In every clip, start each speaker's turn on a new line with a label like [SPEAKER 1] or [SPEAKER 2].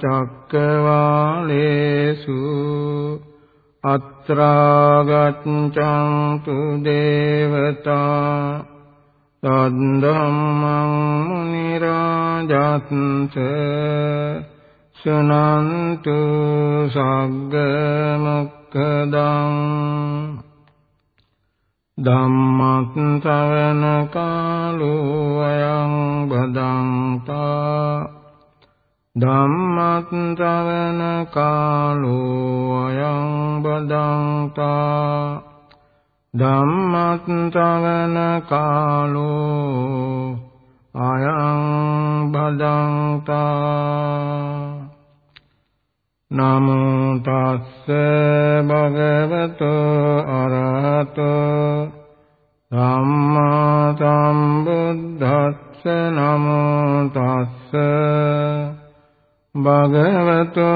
[SPEAKER 1] චක්කවාලේසු අත්‍රාගතං දේවතා තද්ධම්මං මුනි රාජත්ථ සුනන්තු සග්ග මොක්ඛදං ධම්මස්සවන කාලෝ අයං බදන්තා ධම්මත් ශ්‍රවණ කාලෝ අයං බදන්තා ධම්මත් ශ්‍රවණ කාලෝ අයං බදන්තා නමෝ තස්ස භගවතු අරහතෝ සම්මා සම්බුද්දස්ස නමෝ තස්ස භගවතු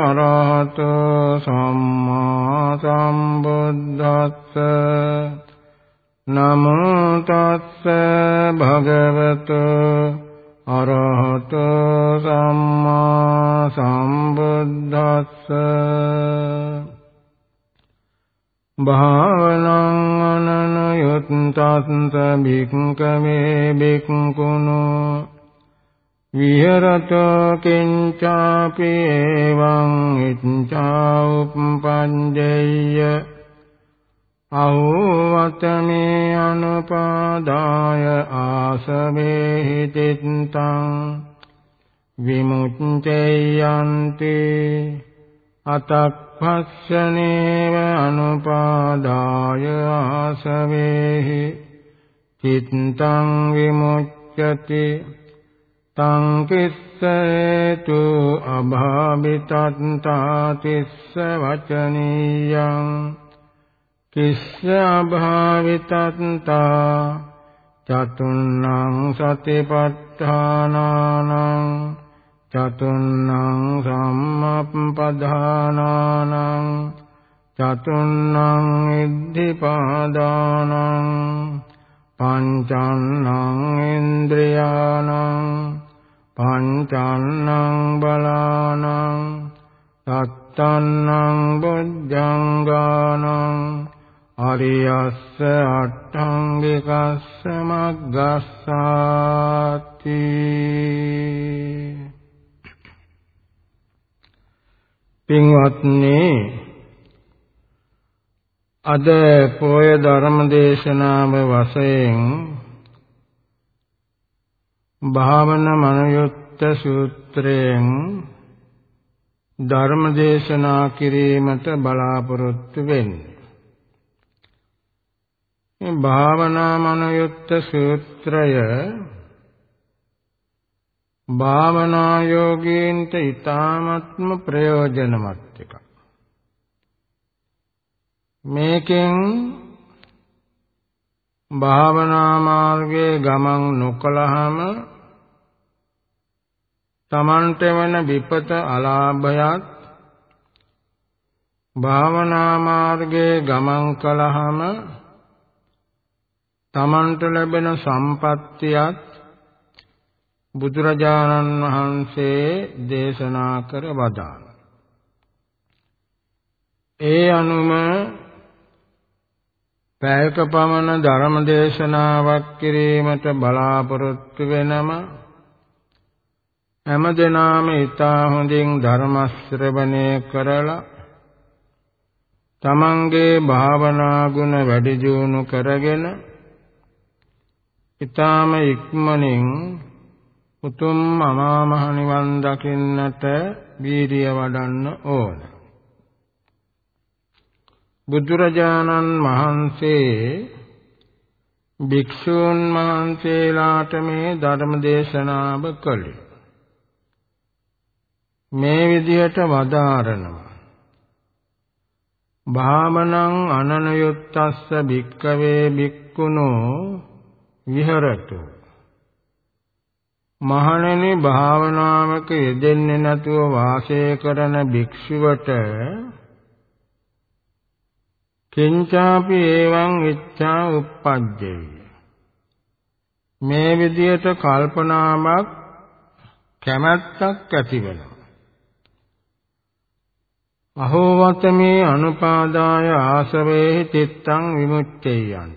[SPEAKER 1] අරහතෝ සම්මා සම්බුද්දස්ස. නමෝ තස්ස භගවතු අරහතෝ සම්මා සම්බුද්දස්ස. භාවනං අනනයුත්තස්ස භික්ඛවේ භික්ඛුනෝ. විහෙරතෝ කිංචාපි එවං ඉච්ඡා උප්පංජේය අහෝවතමේ අනුපාදාය ආසවේහි චිත්තං විමුච්ඡයන්ති අතක්ඛස්සනේව අනුපාදාය ආසවේහි චිත්තං විමුච්ඡති තං කිස්සේතු අභාවිතත්තා තිස්ස වචනීයං කිස්ස අභාවිතත්තා චතුන්නං සතිපට්ඨානානං චතුන්නං සම්මප්පදානානං චතුන්නං ඉද්ධිපාදානං පංචන්නං ඉන්ද්‍රියාණං පංචන්නං බලානං සත්තන්නං බොජ්ජංගානං අරියස්ස අට්ඨංගිකස්ස මග්ගස්සාති පින්වත්නි අද පොය ධර්ම දේශනාව වශයෙන් භාවන මනයුත්ත සූත්‍රයෙන් ධර්ම දේශනා කිරීමට බලාපොරොත්තු වෙන්නේ. මේ භාවනා මනයුත්ත සූත්‍රය භාවනා යෝගීන්ට ඊ타ත්ම ප්‍රයෝජනවත් එකක්. මේකෙන් භාවනා මාර්ගයේ ගමන් නොකලහම තමන්ට වෙන විපත අලාභයත් භාවනා මාර්ගයේ ගමන් කලහම තමන්ට ලැබෙන සම්පත්තියත් බුදුරජාණන් වහන්සේ දේශනා කර වදාළ. ඒ අනුම පැයක පමණ ධර්ම දේශනාවක් කිරීමට බලාපොරොත්තු වෙනම හැම දිනාම ඊතා හොඳින් ධර්ම ශ්‍රවණය කරලා තමන්ගේ භාවනා ගුණ වැඩි දියුණු කරගෙන ඊ타ම ඉක්මනින් උතුම් අමා මහ නිවන් දකින්නට වීරිය වඩන්න ඕන. බුදුරජාණන් වහන්සේ භික්ෂූන් වහන්සේලාට මේ ධර්ම දේශනාව කළේ. මේ විදිහට වදාරනවා. භාමනං අනනයුත්තස්ස භික්කවේ භික්කුණෝ විහෙරතු. මහණෙනි භාවනාවක යෙදෙන්නේ නැතුව වාසය කරන භික්ෂුවට කිංචාපි එවං ඉච්ඡා uppajjay මේ විදියට කල්පනාවක් කැමැත්තක් ඇති වෙනවා. අහෝවතමේ අනුපාදාය ආසවේ චිත්තං විමුක්තේයන්.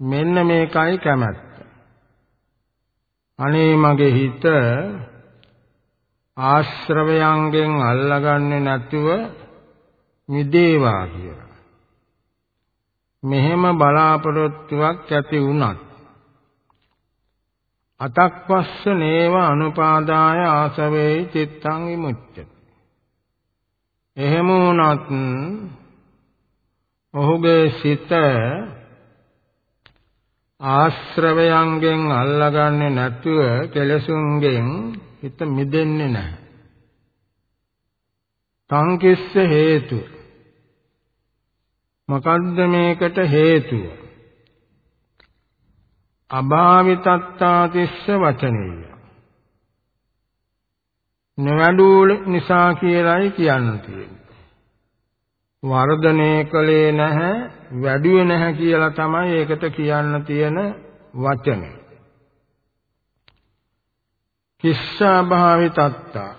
[SPEAKER 1] මෙන්න මේකයි කැමැත්ත. අනේ මගේ හිත ආශ්‍රවයන්ගෙන් අල්ලගන්නේ නැතුව මිදේවා කියලා. මෙහෙම බලාපොරොත්තුවක් ඇති වුණත් අතක්වස්ස නේව අනුපාදාය ආසවේ චිත්තං විමුච්ඡති. එහෙම වුණත් ඔහුගේ සිත ආශ්‍රවයන්ගෙන් අල්ලගන්නේ නැතුව කෙලසුන්ගෙන් හිත මිදෙන්නේ නැහැ. සංකිස්ස හේතු මොකද්ද මේකට හේතුව? අභාවිතත්තාතිස්ස වචනීය. නොවැඩූ නිසා කියලායි කියන්න තියෙන්නේ. වර්ධනය කළේ නැහැ, වැඩුවේ නැහැ කියලා තමයි ඒකට කියන්න තියෙන වචනේ. කිස්සා භාවිතත්තා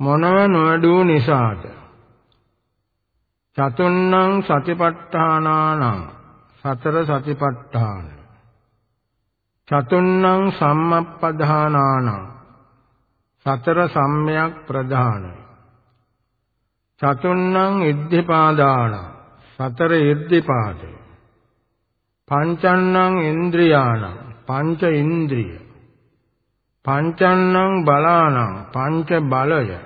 [SPEAKER 1] මොනව නොවැඩූ නිසාද? චතුන්නම් සතිපට්ඨානානං සතර සතිපට්ඨාන. චතුන්නම් සම්මප්පදානානං සතර සම්මයක් ප්‍රධාන චතුන්නම් ඉද්ධිපාදාන සතර ඉද්ධිපාද. පංචන්නම් ඉන්ද්‍රියාණ පංච ඉන්ද්‍රිය. පංචන්නම් බලානං පංච බලය.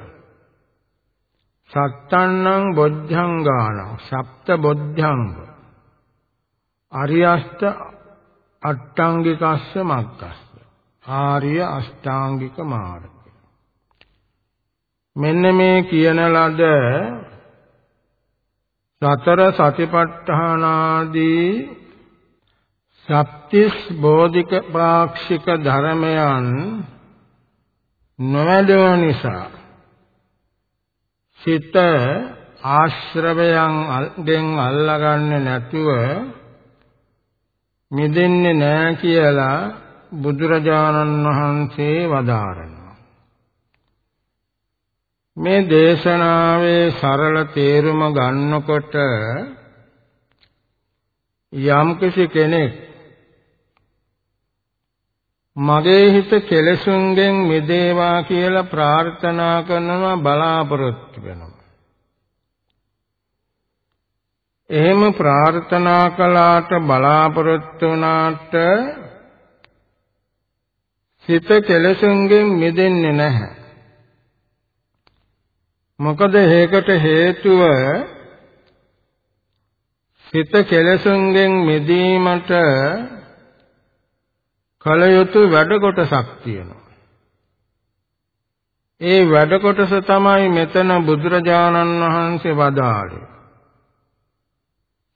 [SPEAKER 1] සත්තන්නම් බොද්ධංගාන සප්ත බොද්ධංග. අරියස්ත අට්ටාංගිකස්ස මග්ගස්ස ආර්ය අෂ්ටාංගික මාර්ගය මෙන්න මේ කියන ලද සතර සතිපට්ඨානාදී සප්තිස් බෝධික පාක්ෂික ධර්මයන් නොවැදව නිසා සිත ආශ්‍රවයන් ගෙන් අල්ලගන්නේ නැතුව මිදෙන්නේ නැහැ කියලා බුදුරජාණන් වහන්සේ වදාරනවා. මේ දේශනාවේ සරල තේරුම ගන්නකොට යම්කිසි කෙනෙක් මගේ හිත කෙලෙසුන්ගෙන් මිදේවා කියලා ප්‍රාර්ථනා කරනවා බලාපොරොත්තු වෙනවා. එහෙම ප්‍රාර්ථනා කළාට බලාපොරොත්තු වුණාට සිත කෙලෙසුන්ගෙන් මිදෙන්නේ නැහැ. මොකද ඒකට හේතුව සිත කෙලෙසුන්ගෙන් මිදීමට කල යුතු වැඩ කොටසක් තියෙනවා. ඒ වැඩ කොටස තමයි මෙතන බුදුරජාණන් වහන්සේ වදාළේ.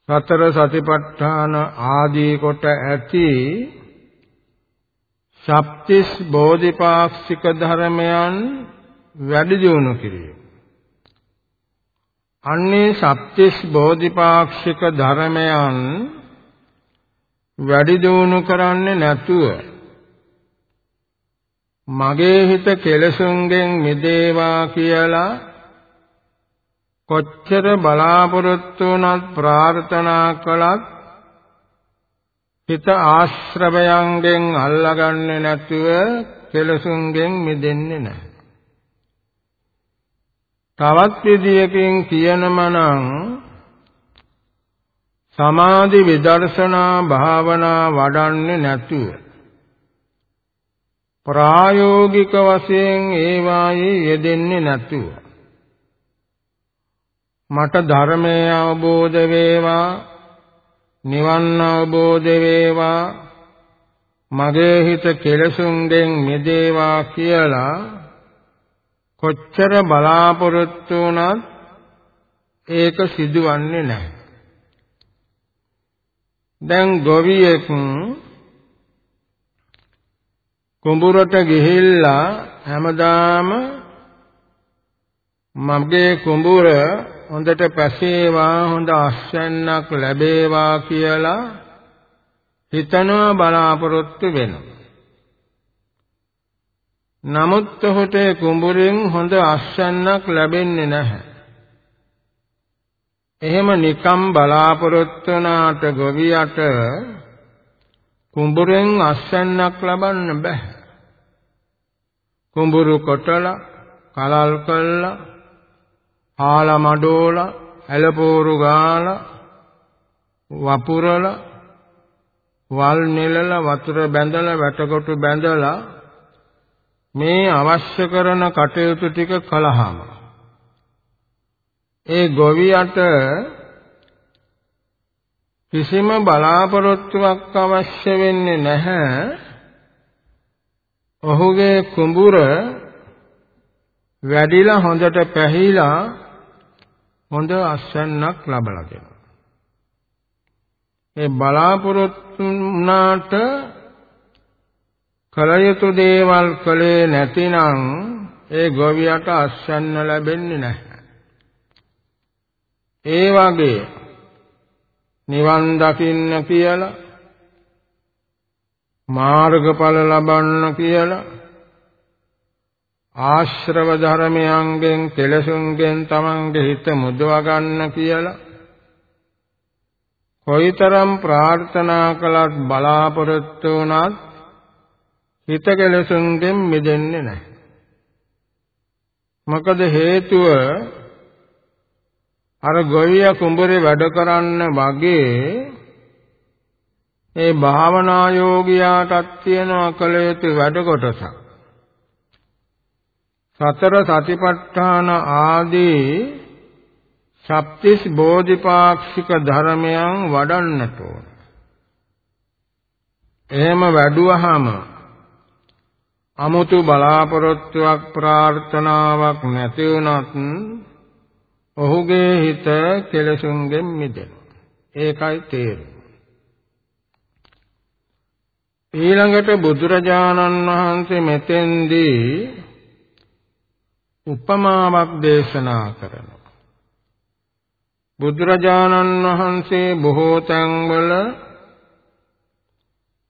[SPEAKER 1] සතර සතිපට්ඨාන ආදී කොට ඇති සප්තිස් බෝධිපාක්ෂික ධර්මයන් වැඩි දියුණු කිරීම. අන්නේ සප්තිස් බෝධිපාක්ෂික ධර්මයන් වැඩි දියුණු කරන්නේ නැතුව මගේ හිත කෙලසුන්ගෙන් මිදේවා කියලා කොච්චර බලාපොරොත්තු වුණත් ප්‍රාර්ථනා කළත් හිත ආශ්‍රවයන්ගෙන් අල්ලගන්නේ නැතුව කෙලසුන්ගෙන් මිදෙන්නේ නැහැ. තවත් විදියකින් කියනම නම් සමාධි විදර්ශනා භාවනා වඩන්නේ නැතුව ප්‍රායෝගික වශයෙන් ඒවායේ යෙදෙන්නේ නැතුව මට ධර්මය අවබෝධ වේවා නිවන් අවබෝධ වේවා මගේ හිත කෙලසුන්ගෙන් මිදේවා කියලා කොච්චර බලාපොරොත්තු වුණත් ඒක සිදුවන්නේ නැහැ. දැන් ගොවියෙක් කුඹුරට ගිහිල්ලා හැමදාම මගේ කුඹුර හොඳට පැසේවා හොඳ අස්වැන්නක් ලැබේවා කියලා හිතනවා බලාපොරොත්තු වෙනවා. නමුත් ඔහුට කුඹුරෙන් හොඳ අස්වැන්නක් ලැබෙන්නේ නැහැ. එහෙම නිකම් බලාපොරොත්තු වුණාට ගොවියට කුඹුරෙන් අස්වැන්නක් ලබන්න බෑ. කුඹුරු කොටලා, කලල් කළා, ආල මඩෝලා, ඇලපෝරු ගාලා, වපුරලා, වල් නෙලලා, වතුර බැඳලා, වැටකොටු බැඳලා මේ අවශ්‍ය කරන කටයුතු ටික කළාම ඒ ගොවියට කිසිම බලාපොරොත්තුවක් අවශ්‍ය වෙන්නේ නැහැ ඔහුගේ කුඹුර වැඩිලා හොඳට පැහිලා හොඳ අස්වැන්නක් ලබලා දෙනවා. ඒ බලාපොරොත්තු වුණාට කල යුතු දේවල් කළේ නැතිනම් ඒ ගොවියට අස්වැන්න ලැබෙන්නේ නැහැ. ඒ වගේ නිවන් දකින්න කියලා මාර්ගඵල ලබන්න කියලා ආශ්‍රව ධර්මයන්ගෙන් කෙලසුන්ගෙන් තමන්ගේ හිත මුදවා ගන්න කියලා කොයිතරම් ප්‍රාර්ථනා කළත් බලාපොරොත්තු වුණත් හිත කෙලසුන්ගෙන් මිදෙන්නේ නැහැ. මොකද හේතුව අර ගොවිය කුඹුරේ වැඩ කරන්න වගේ ඒ භාවනා යෝගියාටත් තියෙන කල යුතු වැඩ කොටසක්. සතර සතිපට්ඨාන ආදී සප්තිස් බෝධිපාක්ෂික ධර්මයන් වඩන්නට ඕන. එහෙම වැඩුවහම 아무තු බලාපොරොත්තුවක් ප්‍රාර්ථනාවක් නැති වුණත් ඔහුගේ හිත කෙලසුන්ගෙන් මිදෙනවා. ඒකයි තේරුම. ඊළඟට බුදුරජාණන් වහන්සේ මෙතෙන්දී උපමාවක් දේශනා කරනවා. බුදුරජාණන් වහන්සේ බොහෝ තැන්වල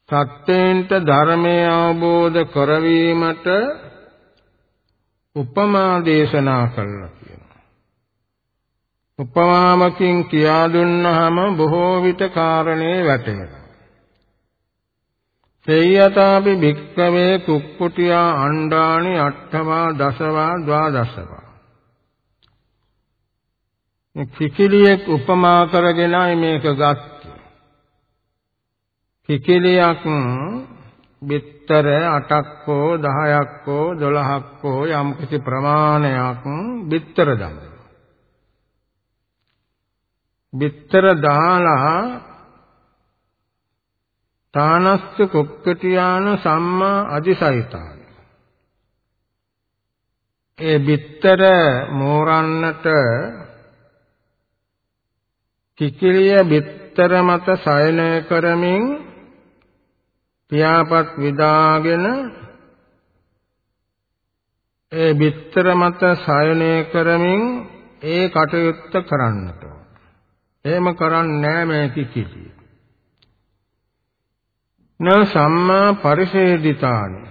[SPEAKER 1] සත්‍යයෙන්ට ධර්මය අවබෝධ කරවීමට උපමා දේශනා කළා කියනවා. උපමාවකින් කියා දුන්නාම බොහෝ විට කාරණේ වැටෙනවා. සේයතාපි භික්ඛවේ කුක්කුටියා අණ්ඩානි අට්ඨවා දසවා ද්වාදසවා මේ කිකිලියෙක් උපමා කරගෙනයි මේක ගත්තේ කිකිලියක් බිත්තර 8ක් හෝ 10ක් හෝ 12ක් හෝ යම් කිසි ප්‍රමාණයක් බිත්තර දානවා බිත්තර දාලා තානස්ස කුක්කටියාන සම්මා අදිසයිතාන ඒ බිත්තර මෝරන්නට කිකිලිය බිත්තර මත සයනය කරමින් පියාපත් විදාගෙන ඒ බිත්තර මත සයනය කරමින් ඒ කටයුත්ත කරන්නට එහෙම කරන්නේ නැහැ මේ කිකිලිය න සම්මා පරිශේදිතානි.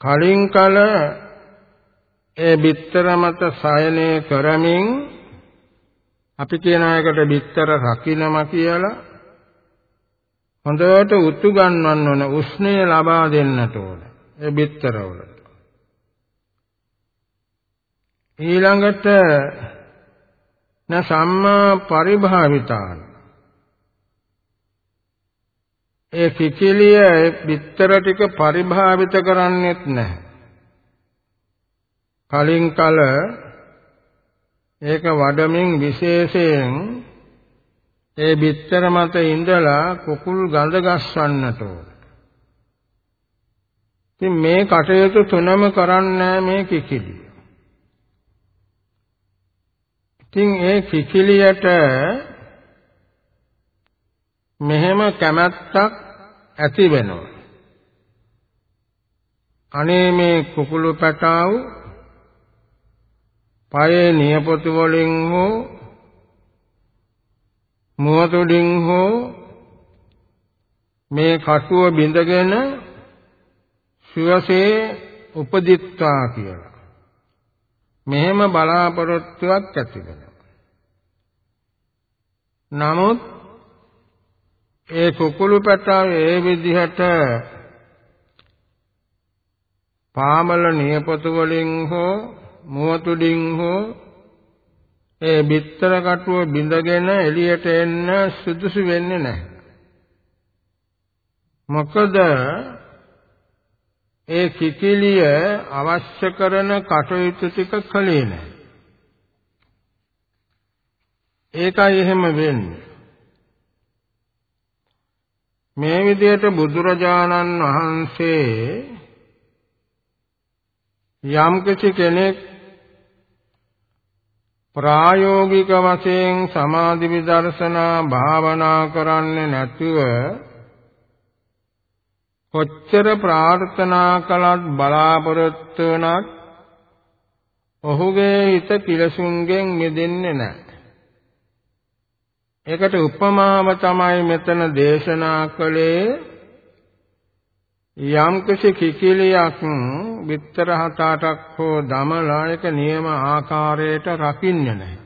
[SPEAKER 1] කලින් කල ඒ බිත්තර මත සයනය කරමින් අපි කියන එකට බිත්තර රකින්නම කියලා හොඳට උතු ගන්නවන්න ඕන උෂ්ණය ලබා දෙන්නට ඕන ඒ බිත්තර වලට ඊළඟට න සම්මා පරිභාවිතානි ඒ කිකිලිය බිත්තර ටික පරිභාවිත කරන්නේත් නැහැ. කලින් කල ඒක වඩමින් විශේෂයෙන් ඒ බිත්තර මත ඉඳලා කුකුල් ගඳ ගස්වන්නට ඕන. ඉතින් මේ කටයුතු තුනම කරන්නේ මේ කිකිලිය. ඉතින් ඒ කිකිලියට මෙහෙම කැමැත්තක් ඇති වෙනවා. අනේ මේ කුකුළු පැටාව පයේ නියපොතු වලින් හෝ මුවතුලින් හෝ මේ කටුව බිඳගෙන සුවසේ උපදිත්වා කියලා. මෙහෙම බලාපොරොත්තුවක් ඇති වෙනවා. නමුත් ඒ කුකුළු පැටව ඒ විදිහට පාමල නියපොතු වලින් හෝ මුවතුඩින් හෝ ඒ බිත්තර කටුව බිඳගෙන එළියට එන්න සුදුසු වෙන්නේ නැහැ. මොකද ඒ කිකිලිය අවශ්‍ය කරන කටයුතු ටික කළේ නැහැ. ඒකයි එහෙම වෙන්නේ. මේ විදිහට බුදුරජාණන් වහන්සේ යම් කෙනෙක් ප්‍රායෝගික වශයෙන් සමාධි විදර්ශනා භාවනා කරන්නේ නැතුව කොච්චර ප්‍රාර්ථනා කළත් බලාපොරොත්තු වුණත් ඔහුගේ හිත කිලසුන්ගෙන් මිදෙන්නේ නැහැ. ඒකට උපමාව තමයි මෙතන දේශනා කළේ යම් කිසි කිකිලියක් විතර හත අටක් හෝ දමලා එක නියම ආකාරයට රකින්නේ නැහැ.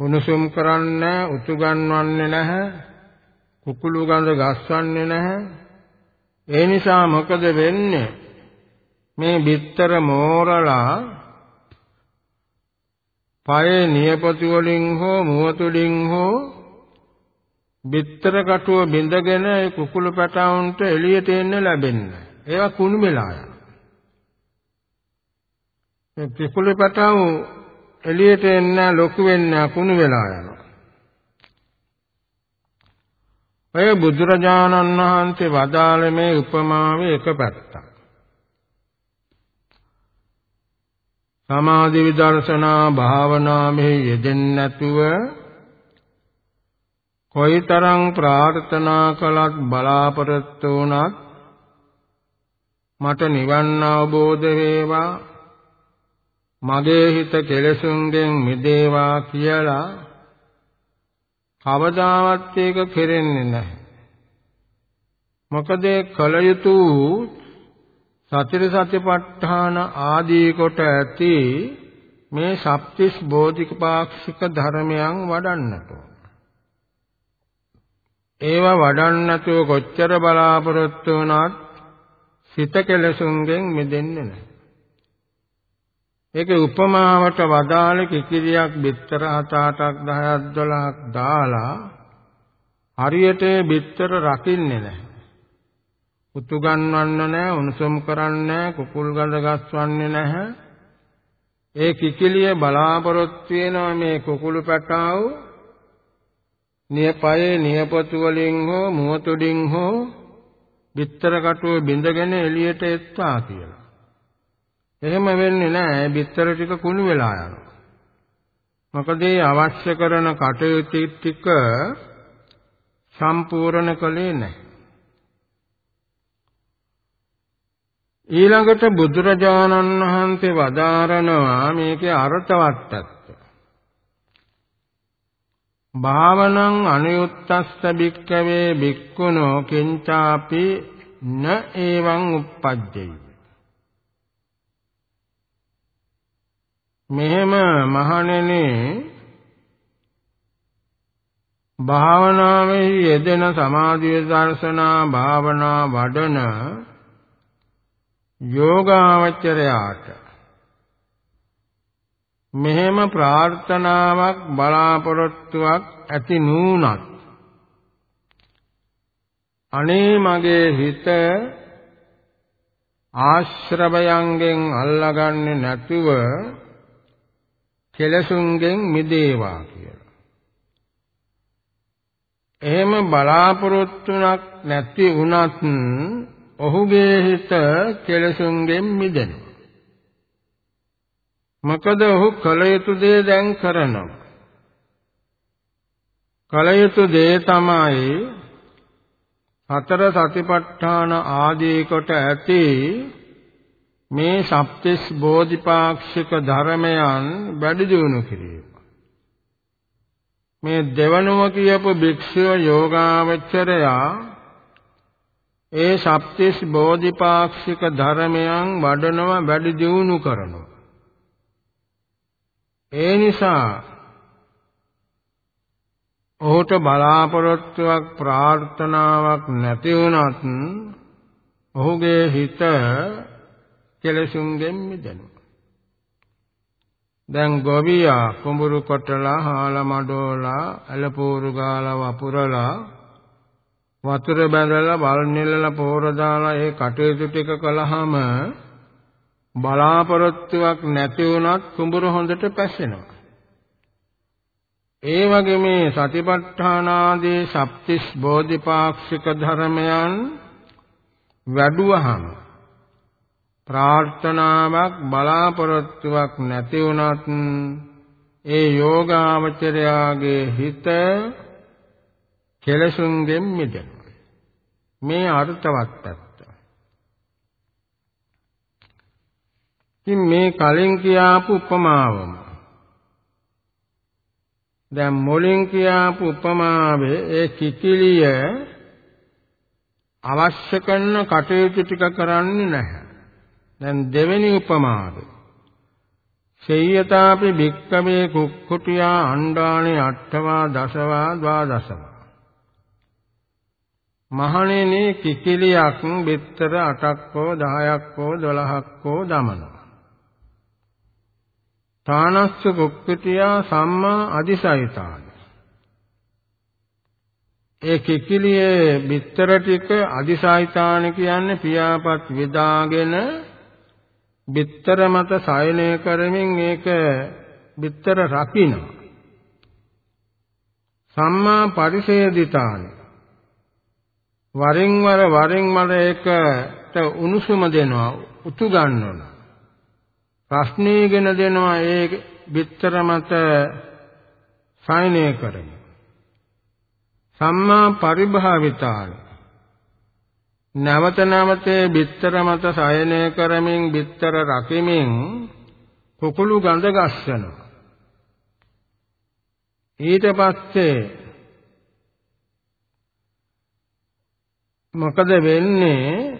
[SPEAKER 1] උණුසුම් කරන්නේ උතු ගන්නවන්නේ නැහැ. කුකුළු ගඳ ගස්වන්නේ නැහැ. ඒ නිසා මොකද වෙන්නේ මේ බිත්තර මෝරලා පයේ නියපොතු වලින් හෝ මුවතුලින් හෝ බිත්තර කටුව බිඳගෙන ඒ කුකුළු පැටවුන්ට එළියට එන්න ලැබෙන්නේ. ඒවා කුණු වෙලා යනවා. මේ කුකුළු පැටවු එළියට එන්න ලොකු වෙන්න කුණු වෙලා යනවා. ඔය බුදුරජාණන් වහන්සේ වදාළ මේ උපමාවේ එක පැත්තක්. සමාධි විදර්ශනා භාවනා මෙහි යෙදෙන්නේ නැතුව කොයිතරම් ප්‍රාර්ථනා කළත් බලාපොරොත්තු වුණත් මට නිවන් අවබෝධ වේවා මගේ හිත කෙලසුන්ගෙන් මිදේවා කියලා කවදාවත් ඒක කෙරෙන්නේ නැහැ. මොකද කල යුතු සතර සතිපට්ඨාන ආදී කොට ඇති මේ සප්තිස් බෝධිපාක්ෂික ධර්මයන් වඩන්නට ඒවා වඩන්නතෝ කොච්චර බලාපොරොත්තු වුණත් සිත කෙලසුන්ගෙන් මිදෙන්නේ නැහැ. ඒකේ උපමාවට වදාළ කිකිරියක් බිත්තර 7 8ක් 10ක් 12ක් දාලා හරියට බිත්තර රකින්නේ නැහැ. උතු ගන්නවන්න නැහැ, උණුසුම් කරන්නේ නැහැ, කුකුල් ගඳ ගස්වන්නේ නැහැ. ඒ කිකිලිය බලාපොරොත්තු වෙනවා මේ කුකුළු පැටාව නියපයේ නියපොතු වලින් හෝ මුවතුඩින් හෝ බිත්තර කටුව බිඳගෙන එළියට එත්තා කියලා. එහෙම වෙන්නේ නැහැ. බිත්තර ටික කුණු වෙලා යනවා. මොකද ඒ අවශ්‍ය කරන කටයුතු ටික සම්පූර්ණ කළේ නැහැ. ඊළඟට බුදුරජාණන් වහන්සේ වදාරනවා මේකේ අර්ථවත්තත් භාවනං අනුයුත්තස්ස භික්කවේ භික්ඛුනෝ කිංචාපි න එවං uppajjati මෙහෙම මහණෙනි භාවනාවේ යෙදෙන සමාධිය දර්ශනා භාවනා වඩන යෝගාවචරයාට මෙහෙම ප්‍රාර්ථනාවක් බලාපොරොත්තුවක් ඇති නුනත් අනේ මගේ හිත ආශ්‍රවයන්ගෙන් අල්ලගන්නේ නැතුව කෙලසුන්ගෙන් මිදේවා කියලා. එහෙම බලාපොරොත්තුවක් නැති වුණත් ඔහුගේ හිත කෙලසුන්ගෙන් මිදෙනවා. මොකද ඔහු කල යුතු දේ දැන් කරනවා. කල යුතු දේ තමයි හතර සතිපට්ඨාන ආදී කොට ඇති මේ සප්තිස් බෝධිපාක්ෂික ධර්මයන් වැඩි දියුණු කිරීම. මේ දෙවනුව කියපු භික්ෂුව යෝගාවචරයා ඒ සප්තිස් බෝධිපාක්ෂික ධර්මයන් වඩනවා වැඩි දියුණු කරනවා. ඒ නිසා ඔහුට බලාපොරොත්තුවක් ප්‍රාර්ථනාවක් නැති වුණත් ඔහුගේ හිත කෙලසුන්ගෙන් මිදෙනවා. දැන් ගොවියා කුඹුරු කොටලා හාල මඩෝලා ඇලපෝරු ගාලා වපුරලා වතුර බැඳලා බල් නෙලලා පෝර දාලා ඒ කටයුතු ටික කළාම බලාපොරොත්තුවක් නැති වුණත් කුඹුර හොඳට පැසෙනවා. ඒ වගේ මේ සතිපට්ඨානාදී සප්තිස් බෝධිපාක්ෂික ධර්මයන් වැඩුවහම ප්‍රාර්ථනාවක් බලාපොරොත්තුවක් නැති වුණත් ඒ යෝගාවචරයාගේ හිත කෙලසුන්ගෙන් මිදෙනවා මේ අර්ථවත් පැත්ත. ඉතින් මේ කලින් කියාපු උපමාවම දැන් මුලින් කියාපු උපමාවේ ඒ කිකිලිය අවශ්‍ය කරන කටයුතු ටික කරන්නේ නැහැ. දැන් දෙවෙනි උපමාවේ සේයතාපි භික්කමේ කුක්කුටියා අණ්ඩානේ අට්ඨවා දසවා ද්වාදසවා මහණෙනි කිකිලියක් බිත්තර 8ක් හෝ 10ක් හෝ 12ක් හෝ දමනවා තානස්ස කුක්කුටියා සම්මා අදිසයිතාන ඒ කිකිලියේ බිත්තර ටික අදිසයිතාන කියන්නේ පියාපත් විදාගෙන බිත්තර මත සයනය කරමින් ඒක බිත්තර රකින්න සම්මා පරිසේදිතාන. වරින් වර වරින් වර ඒකට උණුසුම දෙනවා උතු ගන්නවා. රස්නීගෙන දෙනවා ඒ බිත්තර මත සයනය කරමු. සම්මා පරිභාවිතාන නැවත නැවතේ බිත්තර මත සයනය කරමින් බිත්තර රකිමින් කුකුළු ගඳ ගස්සනවා. ඊට පස්සේ මොකද වෙන්නේ?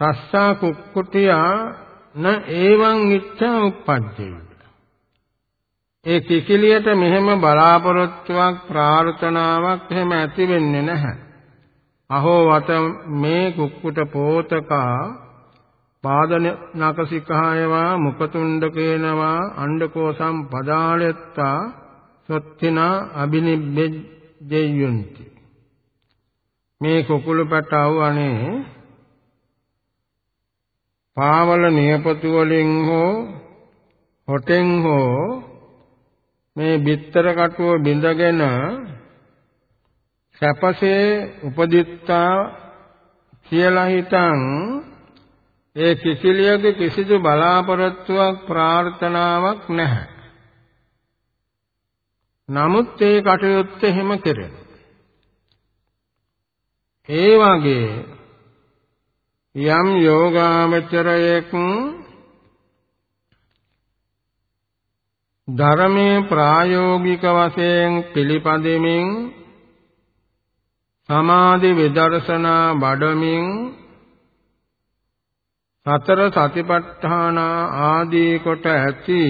[SPEAKER 1] තස්සා කුක්කුටියා න ඒවං ඉච්ඡා උප්පජ්ජේ ඒ කිකිලියට මෙහෙම බලාපොරොත්තුවක් ප්‍රාර්ථනාවක් එහෙම ඇති වෙන්නේ නැහැ. අහෝ වත මේ කුක්කුට පෝතකා පාදන නකසිකායවා මුපතුණ්ඩකේනවා අණ්ඩකෝසම් පදාලෙත්තා සොත්තිනා අබිනිබ්බෙජ්ජෙය්‍යුන්ති මේ කුකුළු පැටව අනේ පාවල නියපොතු වලින් හෝ හොටෙන් හෝ මේ බිත්තර කටුව බිඳගෙන සැපසේ උපදිත්තා කියලා හිතන් ඒ කිසිලියගේ කිසිදු බලාපොරොත්තුවක් ප්‍රාර්ථනාවක් නැහැ. නමුත් ඒ කටයුත්ත එහෙම කෙරෙන. ඒ වගේ යම් යෝගාවචරයෙක් ධර්මයේ ප්‍රායෝගික වශයෙන් පිළිපදෙමින් සමාධි විදර්ශනා වඩමින් සතර සතිපට්ඨාන ආදී කොට ඇති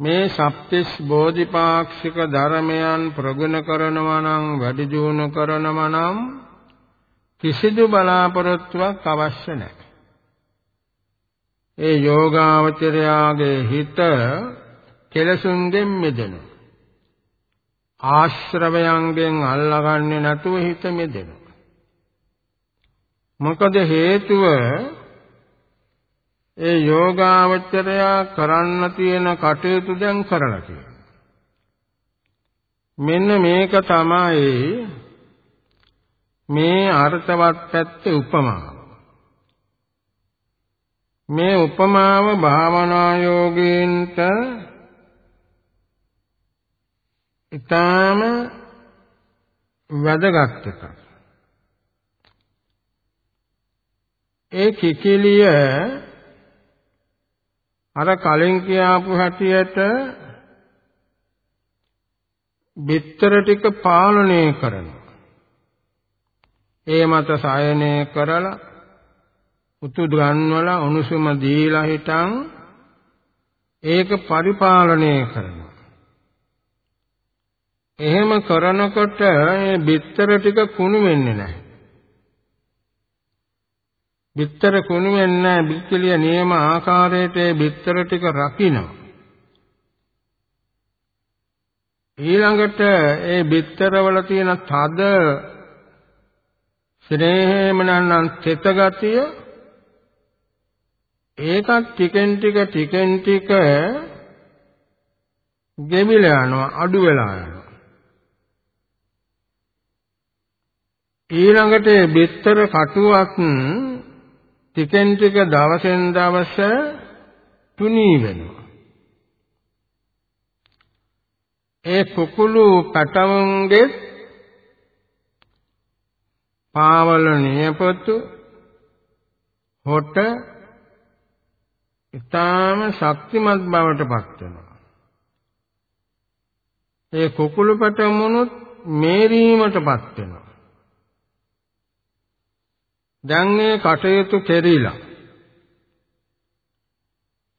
[SPEAKER 1] මේ සප්තිස් බෝධිපාක්ෂික ධර්මයන් ප්‍රගුණ කරනවා නම් වැඩි දියුණු කරනවා නම් කිසිදු බලාපොරොත්තුවක් අවශ්‍ය නැහැ. ඒ යෝගාවචරයාගේ හිත කෙලසුන්ගෙන් මිදෙනවා. ආශ්‍රවයන්ගෙන් අල්ලගන්නේ නැතුව හිත මිදෙනවා. මොකද හේතුව ඒ යෝගාවචරයා කරන්න තියෙන කටයුතු දැන් කරලා තියෙනවා. මෙන්න මේක තමයි මේ අර්ථවත් පැත්තේ උපමාව. මේ උපමාව භාවනා යෝගීන්ට ඊටාම වැදගත් එකක්. ඒ කිකිලිය අර කලින් කියාපු හැටියට බිත්තර ටික පාලනය කරනවා. ඒ මත සායනය කරලා උතු ගන්වලා උණුසුම දීලා හිටන් ඒක පරිපාලනය කරනවා. එහෙම කරනකොට මේ බිත්තර ටික කුණු වෙන්නේ නැහැ. බිත්තර කුණු වෙන්නේ නැහැ. බිත්තිලිය නියම ආකාරයට ඒ බිත්තර ටික රකින්න. ඊළඟට ඒ බිත්තරවල තියෙන තද ස්නේහයම නම් තෙත ගතිය ඒකත් ටිකෙන් ටික ටිකෙන් ටික ගෙවිලා යනවා අඩු වෙලා යනවා. ඊළඟට බිත්තර කටුවක් ටිකෙන් ටික දවසෙන් දවස තුනී වෙනවා. ඒ කුකුළු පැටවුන්ගේ පාවල නියපොතු හොට ඊටාම ශක්තිමත් බවට පත් වෙනවා. ඒ කුකුළු පැටමුණුත් මේරීමටපත් වෙනවා. දැන් මේ කටයුතු කෙරිලා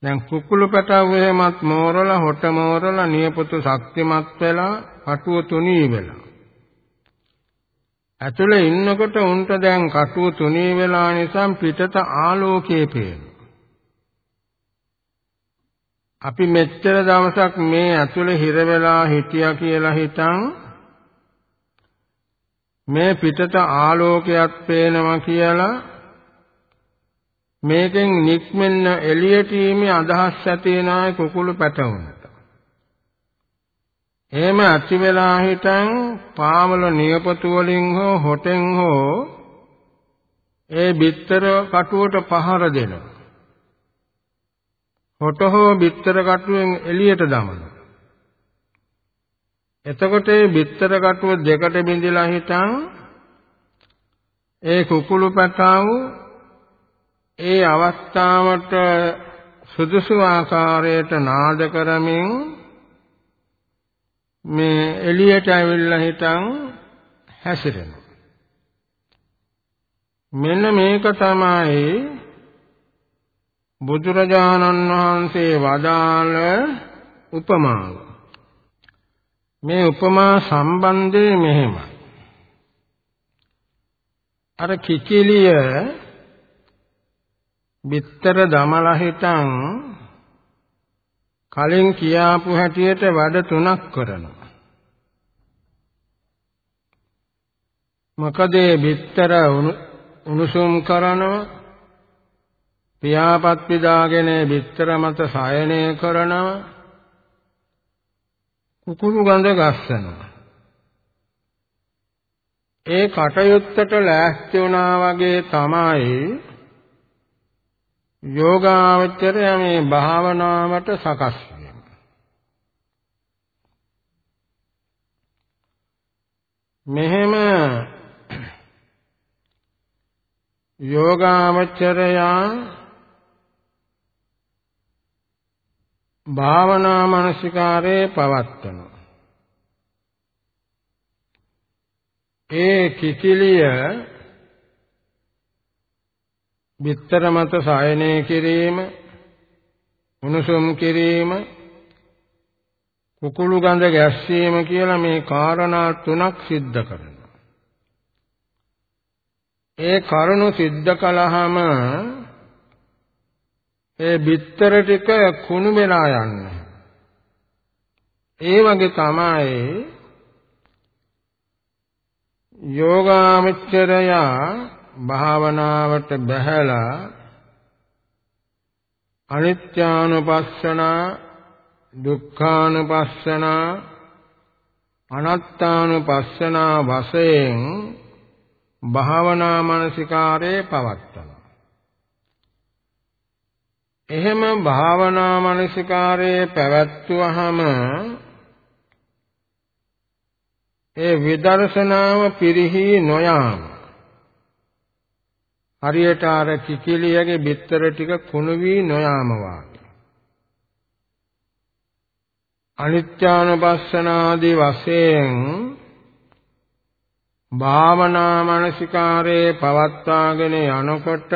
[SPEAKER 1] දැන් කුකුළු පැටව එහෙමත් මෝරලා හොට මෝරලා නියපොතු ශක්තිමත් වෙලා කටුව තුනී වෙලා ඇතුලේ ඉන්නකොට උන්ට දැන් කටුව තුනී වෙලා නිසා පිටත ආලෝකයේ පේනවා අපි මෙච්චර දවසක් මේ ඇතුලේ හිර වෙලා හිටියා කියලා හිතන් මේ පිටත ආලෝකයක් පේනවා කියලා මේකෙන් නික්මෙන්න එළියට ීමේ අදහස් ඇති වෙනායි කුකුළු පැටවුනට. එහෙම ඇති වෙලා හිටන් පාවල නියපොතු වලින් හෝ හොටෙන් හෝ ඒ බිත්තර කටුවට පහර දෙනවා. හොට හෝ බිත්තර කටුවෙන් එළියට දමනවා. එතකොට මේ බිත්තර කටුව දෙකට බිඳිලා හිටන් ඒ කුකුළු පැටාව ඒ අවස්ථාවට සුදුසු ආකාරයට නාද කරමින් මේ එළියට ඇවිල්ලා හිටන් හැසිරෙනවා. මෙන්න මේක තමයි බුදුරජාණන් වහන්සේ වදාළ උපමාව. මේ උපමා සම්බන්ධය මෙහෙමයි. අර කිකිලිය බිත්තර දමලා හිටන් කලින් කියාපු හැටියට වැඩ තුනක් කරනවා. මොකද බිත්තර උණුසුම් කරනවා පියාපත් පිදාගෙන බිත්තර මත සයනය කරනවා කුකුළු ගඳ ගස්සනවා ඒ කටයුත්තට ලෑස්ති වුණා වගේ තමයි යෝගාවචරය මේ භාවනාවට සකස් මෙහෙම යෝගාවචරයා භාවනා මනසිකාරේ පවත්වනවා. ඒ කිකිලිය බිත්තර මත සායනය කිරීම උණුසුම් කිරීම කුකුළු ගඳ ගැස්සීම කියලා මේ කාරණා තුනක් සිද්ධ කරනවා. ඒ කරුණු සිද්ධ කළාම ඒ බිත්තර ටික කුණු වෙලා යන්නේ. ඒ වගේ තමයි යෝගාමච්චරයා භාවනාවට බැහැලා අනිත්‍යානුපස්සනා දුක්ඛානුපස්සනා අනාත්තානුපස්සනා වශයෙන් භාවනා මානසිකාරේ පවත්තනවා. එහෙම භාවනා මානසිකාරයේ පැවැත්වුවහම ඒ විදර්ශනාව පිරිහි නොයාම හරියට අර කිකිලියගේ බිත්තර ටික කුණු වී නොයාම වාගේ. අනිත්‍යානුපස්සනාදී වශයෙන් භාවනා මානසිකාරේ පවත්වාගෙන යනකොට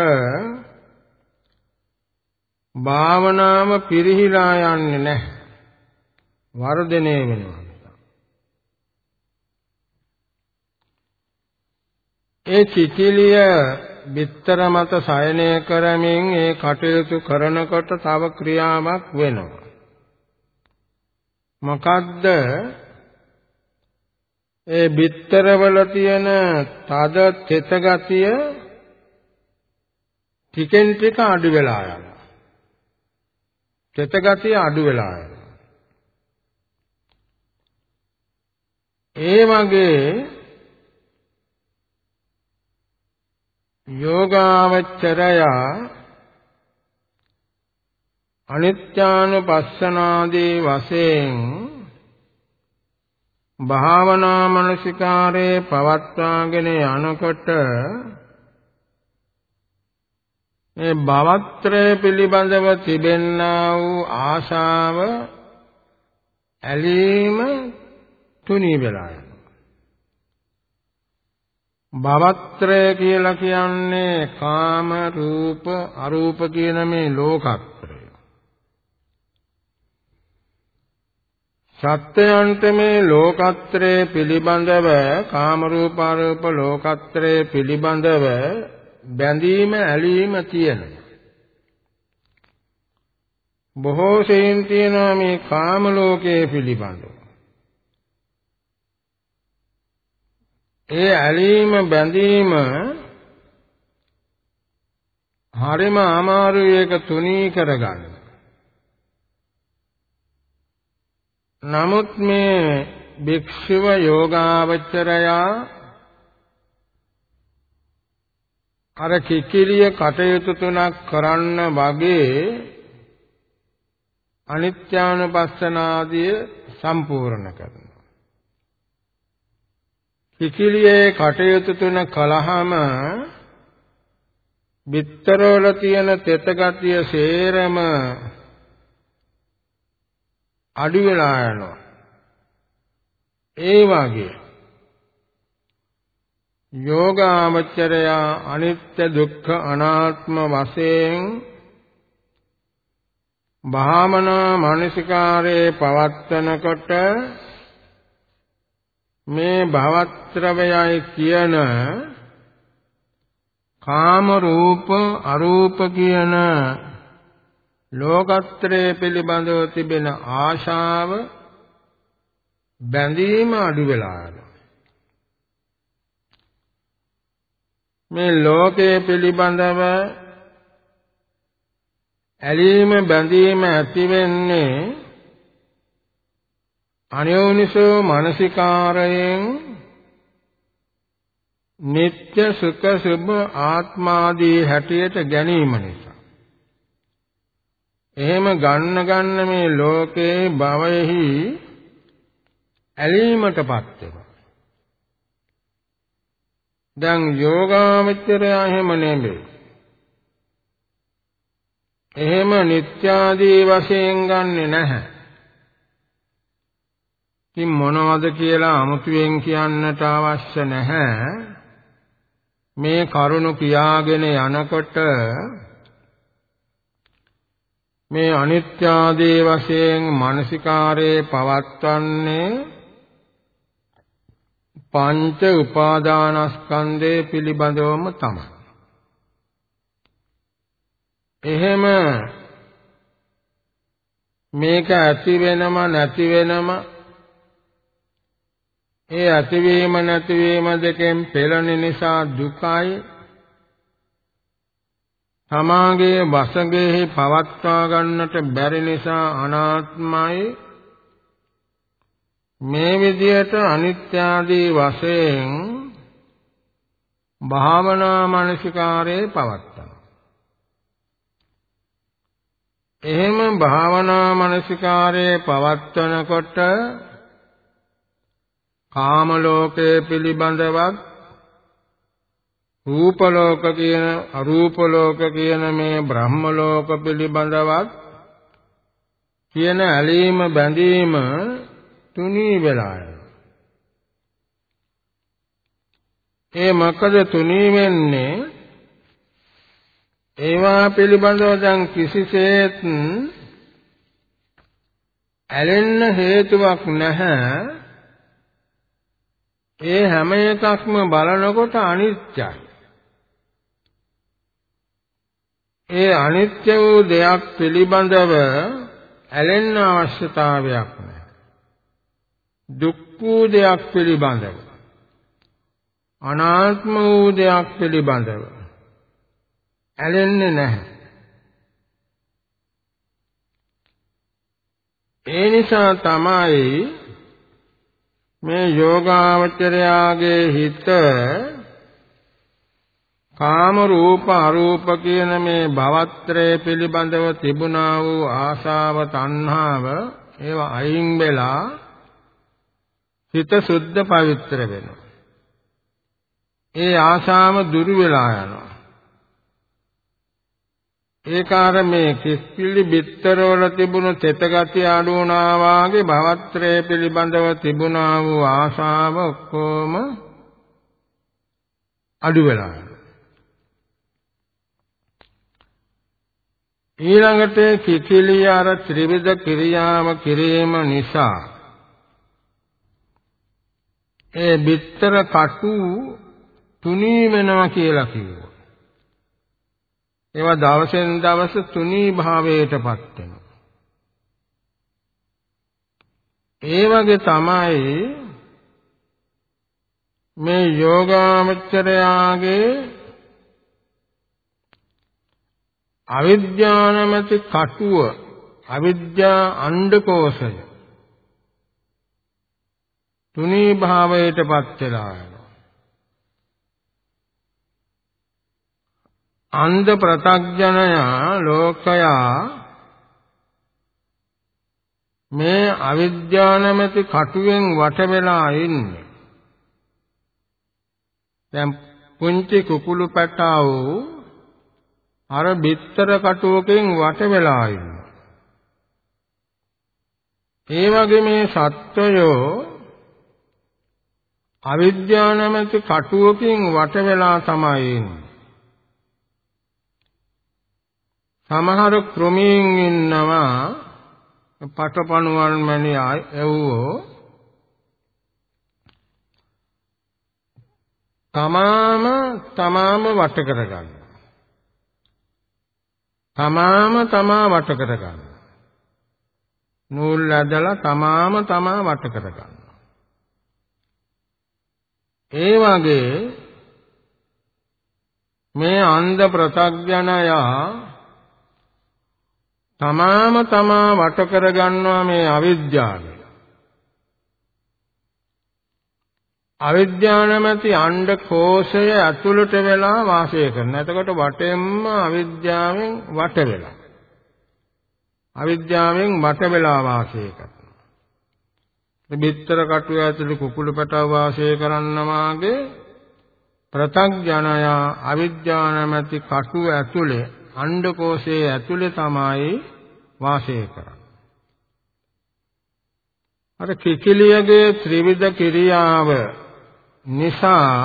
[SPEAKER 1] භාවනාව පිරිහිලා යන්නේ නැහැ. වර්ධනය වෙනවා. ඒ චිතිලිය බිත්තර මත සයනය කරමින් ඒ කටයුතු කරනකොට තව ක්‍රියාවක් වෙනවා. මොකද්ද ඒ බිත්තරවල තියෙන තද තෙත ගතිය ටිකෙන් ටික අඩු වෙලා යනවා. තෙත ගතිය අඩු වෙලා යනවා. ඒ වගේ යෝගාවචරයා අනිත්‍යානුපස්සනාදී වශයෙන් භාවනා මනසිකාරේ පවත්වාගෙන යනකොට මේ භවත්‍රය පිළිබඳව තිබෙන්නා වූ ආශාව ඇලීම තුනී වෙලා යනවා. භවත්‍රය කියලා කියන්නේ කාම රූප අරූප කියන මේ ලෝකත්‍රය. සත්‍යයන්ට මේ ලෝකත්‍රයේ පිළිබඳව කාම රූප ආරූප ලෝකත්‍රයේ පිළිබඳව බැඳීම ඇලීම තියෙනවා. බොහෝ සෙයින් තියෙනවා මේ කාම ලෝකයේ පිළිබඳව. ඒ ඇලීම බැඳීම හරිම අමාරුයි ඒක තුනී කරගන්න. නමුත් මේ භික්ෂුව යෝගාවචරයා අර කිකිලිය කටයුතු තුනක් කරන්න වගේ අනිත්‍යානුපස්සනාදිය සම්පූර්ණ කරනවා. කිකිලියේ කටයුතු තුන කලහම බිත්තරවල තියෙන තෙත ගතිය සේරම අඩු වෙලා යනවා. ඒ වගේ යෝගාමචරය අනිත්‍ය දුක්ඛ අනාත්ම වශයෙන් භාමනා මානසිකාරේ පවත්තනකොට මේ භවත්‍රවයයි කියන කාම රූප අරූප කියන ලෝකත්‍රය පිළිබඳව තිබෙන ආශාව බැඳීම අඩු වෙලා මේ ලෝකයේ පිළිබඳව ඇලීම බැඳීම ඇති වෙන්නේ අනෝනිසෝ මානසිකාරයෙන් නিত্য සුඛ සුභ ආත්මාදී හැටියට ගැනීම නිසා එහෙම ගන්න ගන්න මේ ලෝකේ භවයෙහි ඇලීමටපත් වෙනවා. දැන් යෝගාවචරය එහෙම නෙමෙයි. එහෙම නිත්‍යාදී වශයෙන් ගන්නෙ නැහැ. ඉතින් මොනවද කියලා අමුතුවෙන් කියන්නට අවශ්‍ය නැහැ. මේ කරුණ කියාගෙන යනකොට මේ අනිත්‍ය ආදී වශයෙන් මානසිකාරයේ පවත්වන්නේ පංච උපාදානස්කන්ධය පිළිබඳවම තමයි. එහෙම මේක ඇති වෙනම නැති වෙනම ඒ ඇතිවීම නැතිවීම දෙකෙන් පෙළෙන නිසා දුකයි තමාගේ වසඟෙහි පවත්වා ගන්නට බැරි නිසා අනාත්මයි මේ විදියට අනිත්‍ය ආදී වශයෙන් භාවනා මානසිකාරයේ පවත්තා. එහෙම භාවනා මානසිකාරයේ පවත්වනකොට කාම ලෝකයේ පිළිබඳවත් රූප ලෝක කියන අරූප ලෝක කියන මේ බ්‍රහ්ම ලෝක පිළිබඳවත් කියන ඇලීම බැඳීම තුනී වෙලා ඒ මොකද තුනී වෙන්නේ? ඒවා පිළිබඳව දැන් කිසිසේත් ඇලෙන්න හේතුවක් නැහැ. ඒ හැම එකක්ම බලනකොට අනිත්‍යයි ඒ අනිත්‍ය වූ දෙයක් පිළිබඳව ඇලෙන්න අවශ්‍යතාවයක් නැහැ දුක් වූ දෙයක් පිළිබඳව අනාත්ම වූ දෙයක් පිළිබඳව ඇලෙන්නේ නැහැ. ඒ නිසා තමයි මේ යෝගාවචරයාගේ හිත කාම රූප අරූප කියන මේ භවත්‍රය පිළිබඳව තිබුණා වූ ආශාව තණ්හාව ඒවා අයින් වෙලා හිත සුද්ධ පවිත්‍ර වෙනවා. ඒ ආශාව දුරු වෙලා යනවා. ඒක අර මේ කිස්පිලි බිත්තරවල තිබුණු තෙත ගතිය අඩු වුණා වාගේ භවත්‍රය පිළිබඳව තිබුණා වූ ආශාව ඔක්කොම අඩු වෙලා ඊළඟට කිකිලිය අර ත්‍රිවිධ ක්‍රියාව කිරීම නිසා ඒ බිත්තර කටු තුනී වෙනවා කියලා කිව්වා. ඒවා දවසෙන් දවස තුනී භාවයටපත් වෙනවා. ඒ වගේ තමයි මේ යෝගාමචරයාගේ අවිද්‍යානමති කටුව අවිද්‍යා අණ්ඩකෝෂය තුනී භාවයටපත් වෙලා අන්ධ ප්‍රතග්ජනයා ලෝකයා මේ අවිද්‍යානමැති කටුවෙන් වට වෙලා ඉන්නේ. දැන් පුංචි කුකුළු පැටාව අර බිත්තර කටුවකින් වට වෙලා ඉන්නවා. ඒ වගේ මේ සත්වයෝ අවිද්‍යානමැති කටුවකින් වට වෙලා තමයි ඉන්නේ. සමහර ක්‍රමයෙන් ඉන්නවා පටපණුවන් මැනි ඇව්වෝ තමාම තමාම වට කරගන්න. තමාම තමා වට කරගන්න. නූල් ඇදලා තමාම තමා වට කරගන්න. ඒ වගේ මේ අන්ධ ප්‍රත්‍යඥයා තමාම තමා වට කරගන්නවා මේ අවිද්‍යාව. අවිද්‍යාවමැති අණ්ඩ කෝෂය ඇතුළට වෙලා වාසය කරනවා. එතකොට වටෙන්ම අවිද්‍යාවෙන් වට වෙලා. අවිද්‍යාවෙන් වට වෙලා වාසය කරනවා. බිත්තර කටුව ඇතුළේ කුකුළු පැටව වාසය කරන්නවාගේ ප්‍රතග්ජනයා අවිද්‍යාවමැති කටුව ඇතුළේ අණ්ඩකෝෂයේ ඇතුලේ තමයි වාසය කරන්නේ. අර කිකිලියගේ ත්‍රිවිධ කිරියාව නිසා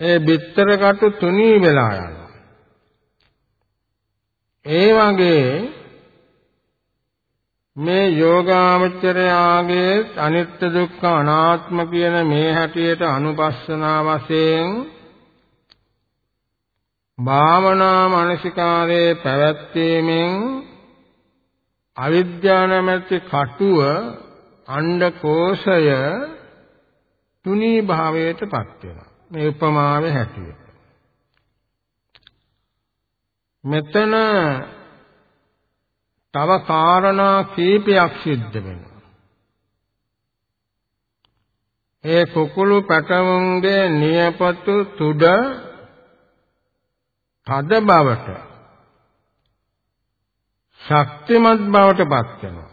[SPEAKER 1] ඒ බිත්තර කටු තුනී වෙලා යනවා. ඒ වගේ මේ යෝගාමචරයාගේ අනිත්‍ය දුක්ඛ අනාත්ම කියන මේ හැටියට අනුපස්සනා වශයෙන් භාවනා මානසිකාරයේ පැවැත්වීමෙන් අවිද්‍යාව නැමැති කටුව අණ්ඩ කෝෂය තුනී භාවයටපත් වෙනවා. මේ උපමාවේ හැටියට. මෙතන තව කාරණා කීපයක් සිද්ධ වෙනවා. ඒ කුකුළු පැටවුන්ගේ නියපොතු තුඩ තද බවට ශක්තිමත් බවට පත් වෙනවා.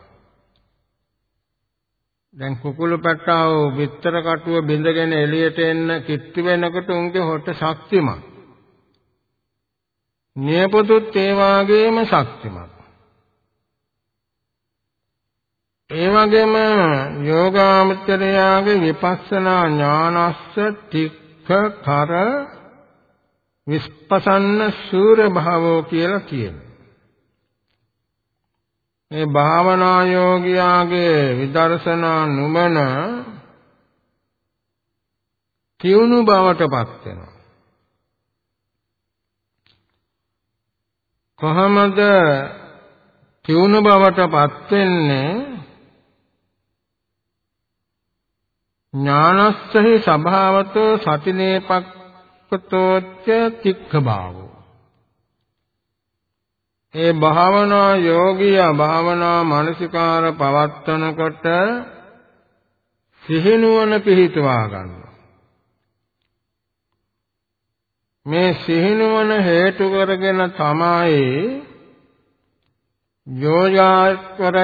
[SPEAKER 1] දැන් කුකුළු පැටාව විතර කටුව බිඳගෙන එළියට එන්න කිට්ටු වෙනකොට උන්ගේ හොට ශක්තිමත්. නියපොතුත් ඒ වාගේම ශක්තිමත්. ඒ වගේම යෝගාමචරයාගේ විපස්සනා ඥානස්ස තික්ඛ කර විස්පසන්න සූර භාවෝ කියලා කියනවා. මේ භාවනා යෝගියාගේ විදර්ශනා නුමන තියුණු බවටපත් වෙනවා. කොහොමද තියුණු බවටපත් වෙන්නේ? ඥානස්සහි සභාවතෝ සතිනේපක්කතෝච්ච තික්ඛ භාවෝ ඒ භාවනා යෝගියා භාවනා මානසිකාර පවත්තනකොට සිහිනුවන පිහිටවා ගන්නවා. මේ සිහිනුවන හේතු කරගෙන තමයි යෝගාචරයාගේ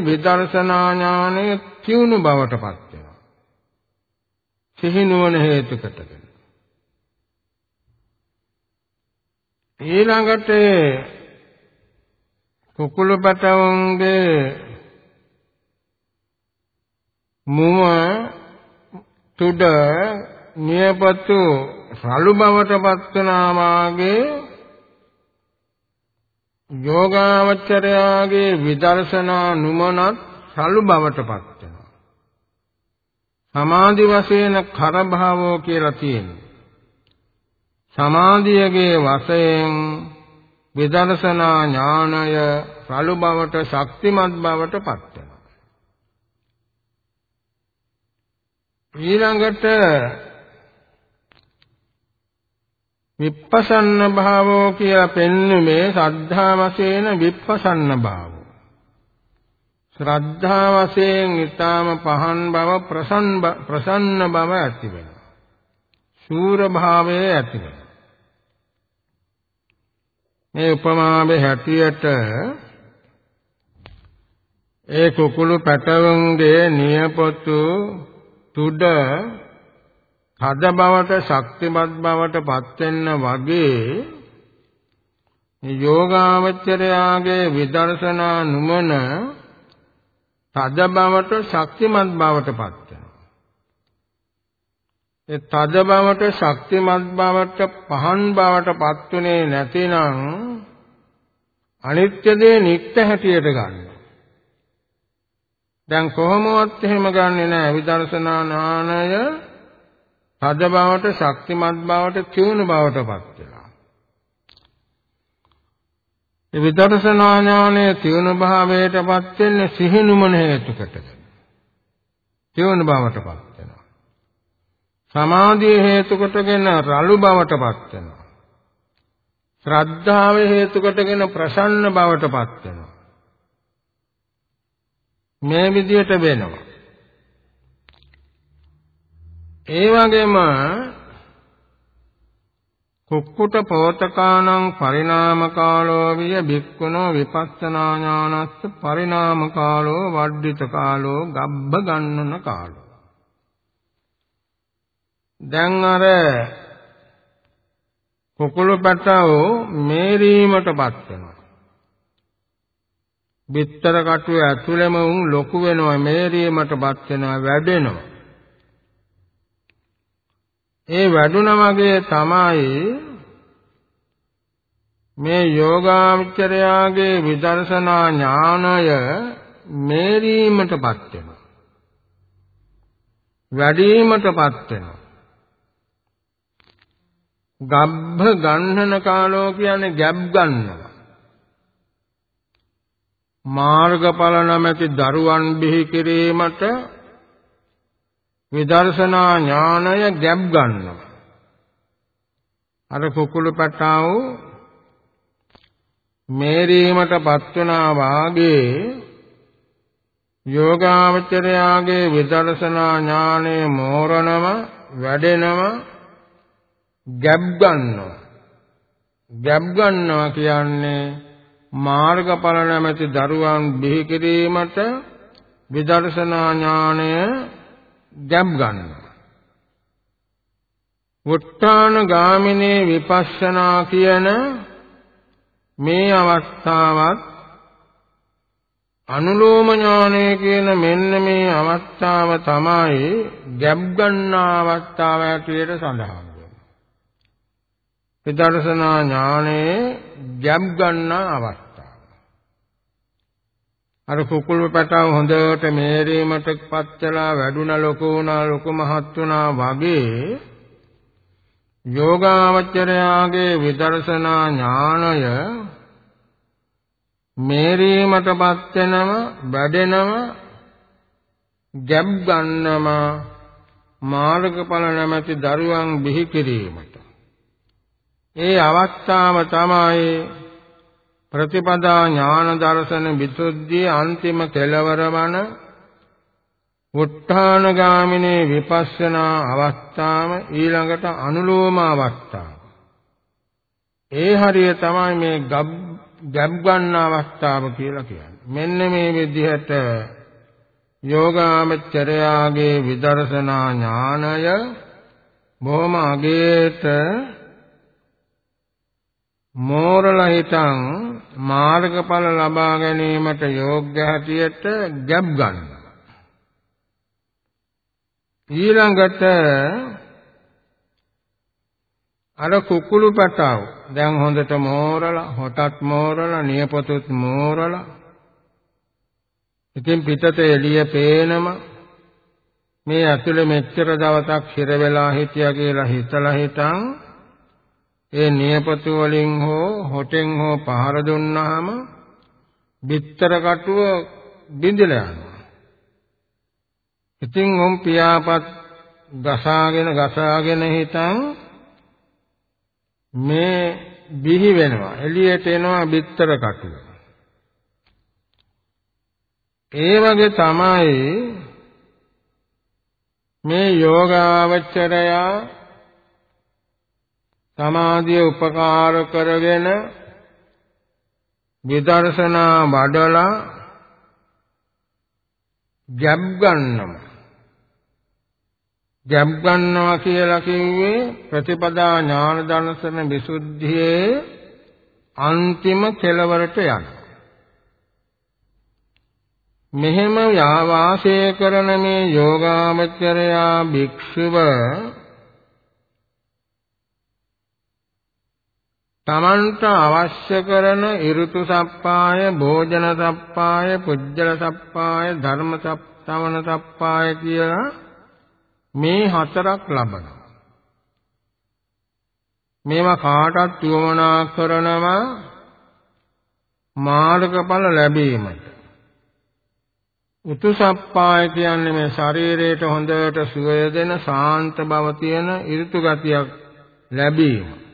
[SPEAKER 1] විදර්ශනා ඥානය තියුණු බවටපත් වෙනවා. සිහිනුවන හේතු කොටගෙන. ඊළඟට කුකුළු පැටවුන්ගේ මුව තුඩ නියපතු රළු බවට පත්වනා වාගේ යෝගාවචරයාගේ විදර්ශනා නුමනත් රළු බවට පත් වෙනවා. සමාධි වශයෙන් කරභාවෝ කියලා තියෙනවා. සමාධියගේ වශයෙන් විදර්ශනා ඥානය රළු බවට ශක්තිමත් බවට පත් වෙනවා. ඊළඟට විපස්සන්න භාවෝ කියලා පෙන්වුමේ ශ්‍රද්ධා වශයෙන් විපස්සන්න භාවෝ. ශ්‍රද්ධා වශයෙන් ඊටාම පහන් බව ප්‍රසන්න බව ඇති වෙනවා. සූර භාවයේ ඇති වෙනවා. මේ උපමාවේ හැටියට ඒ කුකුළු පැටවුන්ගේ නියපොතු තුඩ හද බවට ශක්තිමත් බවට පත් වෙන්න වගේ යෝගාවචරයාගේ විදර්ශනා නුමන තද බවට ශක්තිමත් බවට පත් ඒ තද බවට ශක්තිමත් බවට පහන් බවට පත්ුනේ නැතිනම් අනිත්‍ය දේ නිත්‍ය හැටියට ගන්නවා. දැන් කොහොමවත් එහෙම ගන්නෙ නෑ විදර්ශනා ඥානය තද බවට ශක්තිමත් බවට තියුණු බවට පත් වෙනවා. ඒ විදර්ශනා ඥානය තියුණු භාවයට පත් වෙන්නේ සිහිනුමන හේතුකට. තියුණු බවට පත් සමාධිය හේතු කොටගෙන රළු බවටපත් වෙනවා. ශ්‍රද්ධාව හේතු කොටගෙන ප්‍රසන්න බවටපත් වෙනවා. මේ විදිහට වෙනවා. ඒ වගේම කුක්කුට පෝතකානං පරිණාම කාලෝ විය භික්ඛුනෝ විපස්සනා ඥානස්ස පරිණාම කාලෝ වඩ්ඩිත කාලෝ ගබ්බ ගන්නන කාලෝ දැන් අර කුකුළු පැටව මේරීමටපත් වෙනවා. බිත්තර කටුවේ ඇතුළෙම උන් ලොකු වෙනවා මේරීමටපත් වෙනවා වැඩෙනවා. ඒ වැඩුණ වගේ තමයි මේ යෝගාචරයාගේ විදර්ශනා ඥානය මේරීමටපත් වෙනවා. වැඩිවීමටපත් වෙනවා. ගබ්බ ගන්නන කාලෝ කියන්නේ ගැබ් ගන්නවා. මාර්ගඵල නැමැති දරුවන් බිහි කිරීමට විදර්ශනා ඥානය ගැබ් ගන්නවා. අර කුකුළු පැටාව මේරීමට පත්වනා වාගේ යෝගාවචරයාගේ විදර්ශනා ඥානෙ මෝරණම වැඩෙනම ගැබ් ගන්නවා. ගැබ් ගන්නවා කියන්නේ මාර්ගඵල නැමැති දරුවන් බිහි කිරීමට විදර්ශනා ඥාණය ගැබ් ගන්නවා. උත්තාන ගාමිනී විපස්සනා කියන මේ අවස්ථාවත් අනුලෝම ඥානය කියන මෙන්න මේ අවස්ථාව තමයි ගැබ් ගන්න අවස්ථාව ඇටියට සඳහන් වෙන්නේ. විදර්ශනා ඥානයේ ගැබ් ගන්න අවස්ථාව. අර කුකුල් පැටව හොඳට මේරීමටපත් වෙලා වැඩුණ ලොකු වුණා ලොකු මහත් වුණා වගේ යෝගාවචරයාගේ විදර්ශනා ඥානය මේරීමටපත් වෙනම වැඩෙනම ගැබ් ගන්නම මාර්ගඵල නැමැති දරුවන් බිහි කිරීමට ඒ අවස්ථාව තමයි ප්‍රතිපදා ඥාන දර්ශන විසුද්ධිය අන්තිම කෙළවර වන උත්ථානගාමිනේ විපස්සනා අවස්ථාව ඊළඟට අනුලෝම අවස්ථාව. ඒ හරිය තමයි මේ ගැබ් ගන්න අවස්ථාව කියලා කියන්නේ. මෙන්න මේ විදිහට යෝගාමචරයාගේ විදර්ශනා ඥානය බොහොම අගේට මෝරලා හිතන් මාර්ගඵල ලබා ගැනීමට යෝග්‍ය හැටියට ගැබ් ගන්නවා. ඊළඟට අර කුකුළු පැටව දැන් හොඳට මෝරලා හොටත් මෝරලා නියපොතුත් මෝරලා ඉතින් පිටත එළිය පේනම මේ ඇතුලේ මෙච්චර දවසක් හිර වෙලා හිටියා කියලා හිතලා හිටන් ඒ නියපොතු වලින් හෝ හොටෙන් හෝ පහර දුන්නාම බිත්තර කටුව බිඳිලා යනවා. ඉතින් උන් පියාපත් ගසාගෙන ගසාගෙන හිටන් මේ බිහි වෙනවා. එළියට එනවා බිත්තර කටුව. ඒ වගේ තමයි මේ යෝගාවචරය සමාධිය උපකාර කරගෙන විදර්ශනා වඩලා ගැබ් ගන්නවා ගැබ් ගන්නවා කියලා කිව්වේ ප්‍රතිපදා ඥාන දර්ශන විසුද්ධියේ අන්තිම කෙලවරට යන. මෙහෙම වාසය කරන මේ යෝගාමචරයා භික්ෂුව තමන්ට අවශ්‍ය කරන ඍතු සප්පාය, භෝජන සප්පාය, පුජ්‍යල සප්පාය, ධර්ම සප්තවන සප්පාය කියලා මේ හතරක් ලබනවා. මේවා කාටත් යොමනා කරනවා මාර්ගඵල ලැබීමට. උතුසප්පාය කියන්නේ මේ ශරීරයට හොඳට සුවය දෙන ශාන්ත බව තියෙන ඍතු ගතියක් ලැබීම.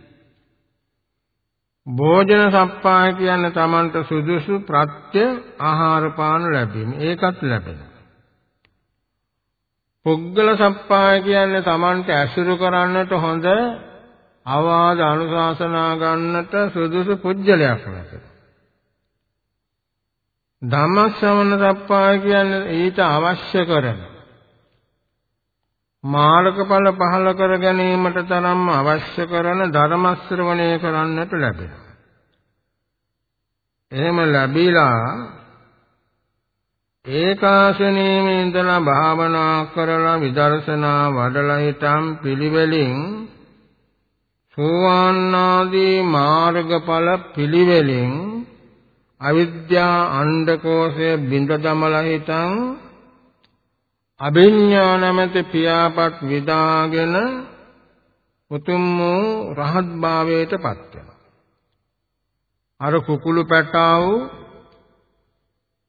[SPEAKER 1] භෝජන සප්පාය කියන්නේ Tamanට සුදුසු ප්‍රත්‍ය ආහාර පාන ලැබීම. ඒකත් ලැබෙනවා. පුද්ගල සප්පාය කියන්නේ Tamanට ඇසුරු කරන්නට හොඳ අවවාද අනුශාසනා ගන්නට සුදුසු පුජ්‍යලයක් නැත. ධම්මශ්‍රවණ සප්පාය කියන්නේ ඊට අවශ්‍ය කරන මාර්ගඵල පහල කර ගැනීමට තරම් අවශ්‍ය කරන ධර්ම ශ්‍රවණය කරන්නට ලැබෙනවා. එහෙම ලැබිලා ඒකාසනීයම ඉඳලා භාවනා කරලා විදර්ශනා වඩලා හිටම් පිළිවෙලින් සෝවාන් ආදී මාර්ගඵල පිළිවෙලින් අවිද්‍යා අණ්ඩකෝෂය බිඳ දමලා හිටම් අභිඥා නැමැති පියාපත් විදාගෙන උතුම් වූ රහත් භාවයට පත් වෙනවා. අර කුකුළු පැටාවු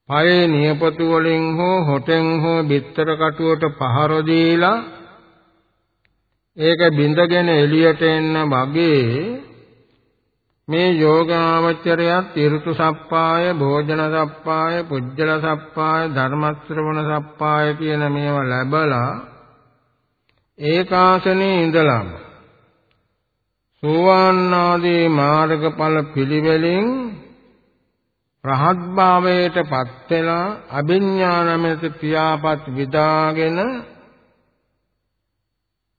[SPEAKER 1] පයේ නියපොතු වලින් හෝ හොටෙන් හෝ බිත්තර කටුවට පහර දීලා ඒක බිඳගෙන එළියට එන්න වගේ මේ යෝගාවචරයත් ඍතු සප්පාය, භෝජන සප්පාය, පුජ්‍යල සප්පාය, ධර්ම ශ්‍රවණ සප්පාය කියන මේවා ලැබලා ඒකාසනේ ඉඳලම සෝවාන් ආදී මාර්ගඵල පිළිවෙලින් රහත් භාවයට පත් වෙලා අභිඥානමෙත පියාපත් විදාගෙන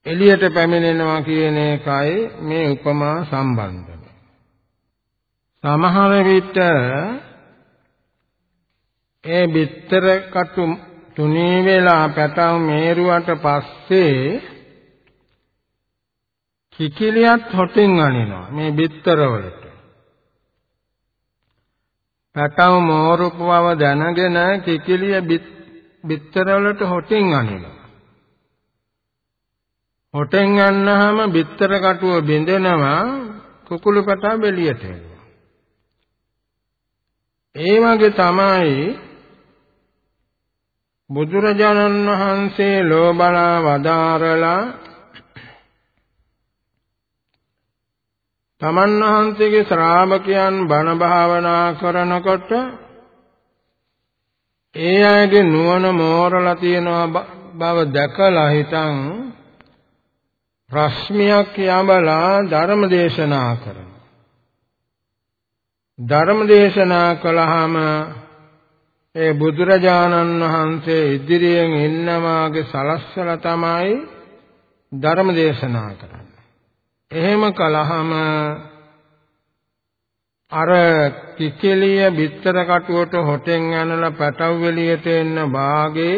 [SPEAKER 1] එළියට පැමිණෙනවා කියන එකයි මේ උපමා සම්බන්ධය. සමහර විට ඒ බිත්තර කටු තුනී වෙලා පැටව මේරුවට පස්සේ කිකිලියත් හොටින් අනිනවා මේ බිත්තර වලට. පැටව මෝරුප බව දැනගෙන කිකිලිය බිත්තර වලට හොටින් අනිනවා. හොටෙන් යන්නාම බිත්තර කටුව බිඳෙනවා කුකුළු පැටව එළියට එනවා. ඒ වගේ තමයි බුදුරජාණන් වහන්සේ ලෝබලා වදාරලා තමන් වහන්සේගේ ශ්‍රාවකයන් බණ භාවනා කරනකොට ඒ අයගේ නුවණ මෝරලා තියෙනවා බව දැකලා හිතන් රශ්මියක් යඹලා ධර්ම දේශනා කරනවා. ධර්ම දේශනා කළාම ඒ බුදුරජාණන් වහන්සේ ඉදිරියෙන් ඉන්නවාගේ සලස්සලා තමයි ධර්ම දේශනා කරන්නේ. එහෙම කලහම අර කිකිලිය බිත්තර කටුවට හොටෙන් ඇනලා පැටව එළියට එන්න වාගේ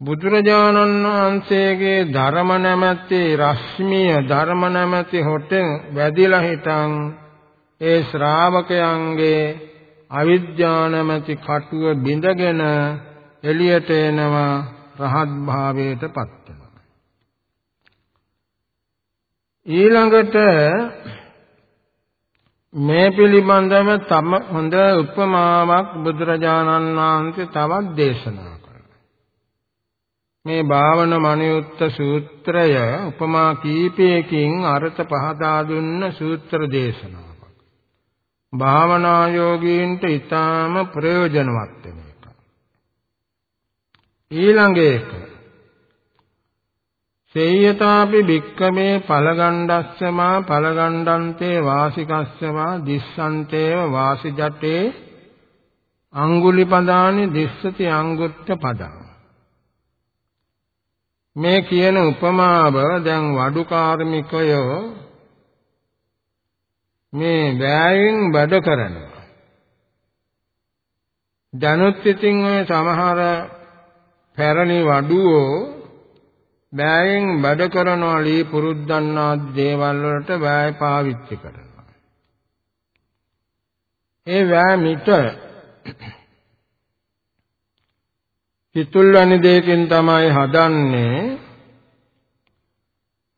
[SPEAKER 1] බුදුරජාණන් වහන්සේගේ ධර්ම නැමැති රශ්මිය ධර්ම නැමැති හොටෙන් වැදිලා හිටන් ඒ ශ්‍රාවකයන්ගේ අවිද්‍යා නැමැති කටුව බිඳගෙන එළියට එනවා රහත් භාවයටපත් ඊළඟට මේ පිළිබඳව තම හොඳ උපමාවක් බුදුරජාණන් වහන්සේ තවත් දේශනා කළා. මේ භාවන මනියුත්ත සූත්‍රය උපමා කීපයකින් අර්ථ පහදා දුන්න සූත්‍ර දේශනාවක්. භාවනා යෝගීන්ට ඊටාම ප්‍රයෝජනවත් වෙන එක. ඊළඟ එක සේයතාපි භික්කමේ පලගණ්ඩස්සමා පලගණ්ඩන්තේ වාසිකස්සමා දිස්සන්තේව වාසිජටේ අංගුලි පදානි දිස්සති අංගුත්ත පදං මේ කියන උපමාව දැන් වඩු කාර්මිකයෝ මේ වැයෙන් වැඩ කරනවා දැනුත් ඉතින් ඔය සමහර පැරණි වඩුවෝ බෑයෙන් වැඩ කරනවා ලී පුරුද්දන්නා දේවල් වලට බෑය පාවිච්චි කරනවා. ඒ වෑ මිට පිතුල් වැනි දෙයකින් තමයි හදන්නේ.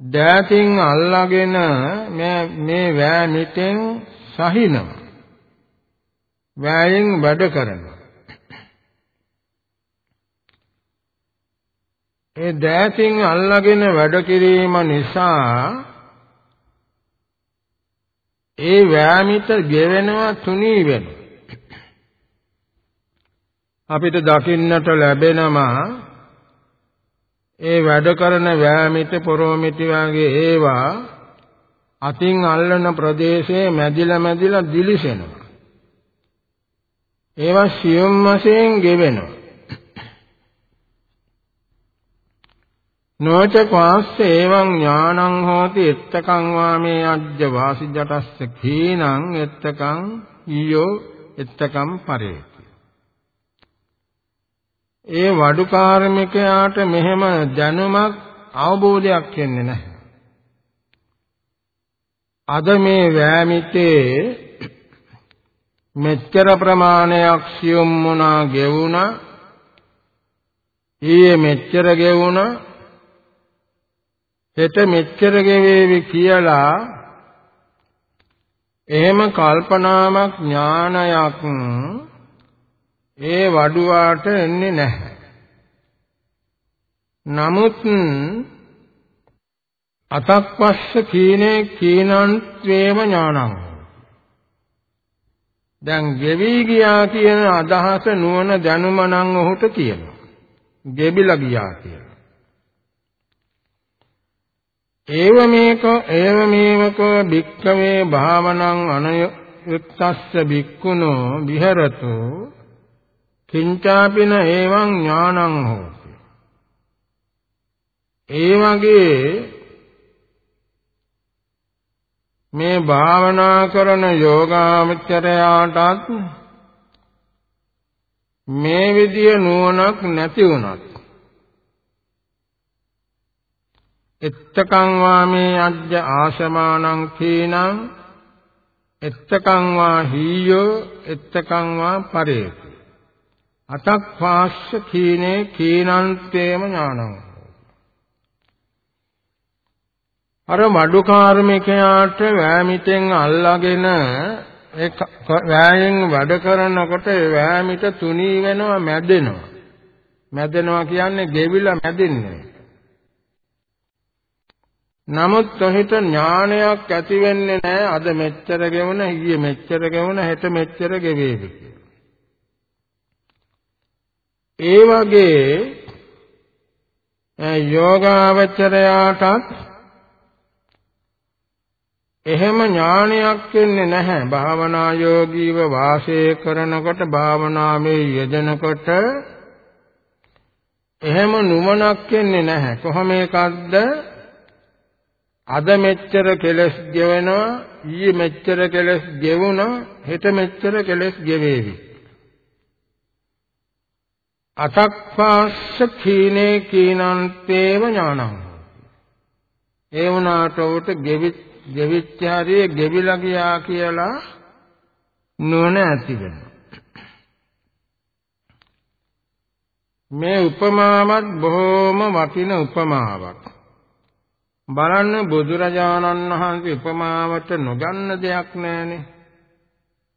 [SPEAKER 1] දෑතින් අල්ලාගෙන මේ මේ වෑ මිටෙන් සහිනවා. වෑයෙන් වැඩ කරනවා. ඒ දෑතින් අල්ලාගෙන වැඩ කිරීම නිසා ඒ වෑමිට ගෙවෙනවා තුනී වෙනවා. අපිට දකින්නට ලැබෙනවා ඒ වැඩ කරන වෑමිට පොරොමිටි වගේ ඒවා අතින් අල්ලන ප්‍රදේශයේ මැදිලා මැදිලා දිලිසෙනවා. ඒවා සියුම් වශයෙන් ගෙවෙනවා. නොච පාස්ස එවං ඥානං හෝති එත්තකං වාමේ අජ්ජ වාසිජටස්ස කීනං එත්තකං ඊයෝ එත්තකම් පරේති ඒ වඩු කාර්මිකයාට මෙහෙම දැනුමක් අවබෝධයක් වෙන්නේ නැහැ. අද මේ වෑමිතේ මෙච්චර ප්‍රමාණයක් සියුම් වුණා ගෙවුණා. ඊයේ මෙච්චර ගෙවුණා. හෙට මෙච්චර ගෙවේවි කියලා එහෙම කල්පනාවක් ඥානයක් ඒ වඩුවාට එන්නේ නැහැ. නමුත් අතක්වස්ස කීනේ කීනන්ත්වේම ඥානං දැන් ගෙවි ගියා කියන අදහස නුවණ දැනුම නම් ඔහුට කියනවා. ගෙබිලා ගියා කියලා. ඒව මේක ඒව මේවක භික්ඛවේ භාවනං අනයුක්තස්ස භික්ඛුනෝ විහෙරතු කිංචාපින එවං ඥානං හෝති. ඒ වගේ මේ භාවනා කරන යෝගාමචරයාටත් මේ විදිය නුවණක් නැති වුණත් එත්තකං වාමේ අජ්ජ ආශමානං කීනං එත්තකං වා හීයෝ එත්තකං වා පරේති. අතක් පාස්ස කීනේ කීනන්තේම ඥානං. අර මඩු කාර්මිකයාට වෑමිටෙන් අල්ලාගෙන ඒ වෑයෙන් වැඩ කරනකොට ඒ වෑමිට තුනී වෙනවා මැදෙනවා. මැදෙනවා කියන්නේ ගෙවිලා මැදෙන්නේ. නමුත් ඔහිට ඥානයක් ඇති වෙන්නේ නැහැ. අද මෙච්චර ගෙවුන ඊයේ මෙච්චර ගෙවුන හෙට මෙච්චර ගෙවේවි. ඒ වගේ යෝගාවචරයාටත් එහෙම ඥානයක් වෙන්නේ නැහැ. භාවනා යෝගීව වාසය කරනකොට භාවනාවේ යෙදෙනකොට එහෙම නුමනක් වෙන්නේ නැහැ. කොහොම එකක්ද? අද මෙච්චර කෙලස් ගෙවෙනවා ඊයේ මෙච්චර කෙලස් ගෙවුණා හෙට මෙච්චර කෙලස් ගෙවේවි. අතක්පාස්ස කීනේ කීනන්තේව ඥානං. ඒ වුණාට උට ගෙවිත් ගෙවිච්ච හරිය ගෙවිලා ගියා කියලා නුවණ ඇති වෙනවා. මේ උපමාවත් බොහොම වටින උපමාවක්. බලන්න බුදුරජාණන් වහන්සේ උපමාවට නොගන්න දෙයක් නැහැනේ.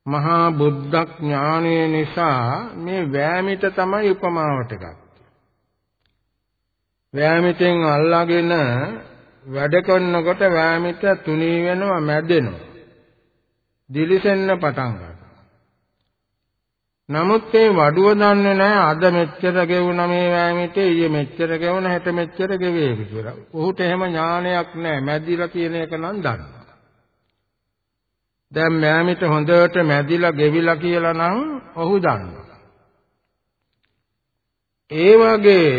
[SPEAKER 1] මහා බුද්ධ ඥානය නිසා මේ වෑමිට තමයි උපමාවට ගත්තේ. වෑමිටෙන් අල්ලාගෙන වැඩ කරනකොට වෑමිට තුනී වෙනවා මැදෙනවා. දිලිසෙන්න පටන් ගන්නවා. නමුත් මේ වඩුව දන්නේ නැහැ අද මෙච්චර ගෙවුණ මේ වෑමිට ඊයේ මෙච්චර ගෙවුණ හෙට මෙච්චර ගෙවේවි කියලා. ඔහුට එහෙම ඥානයක් නැහැ. මැදිලා කියන එක නම් දන්නවා. දැන් වෑමිට හොඳට මැදිලා ගෙවිලා කියලා නම් ඔහු දන්නවා. ඒ වගේ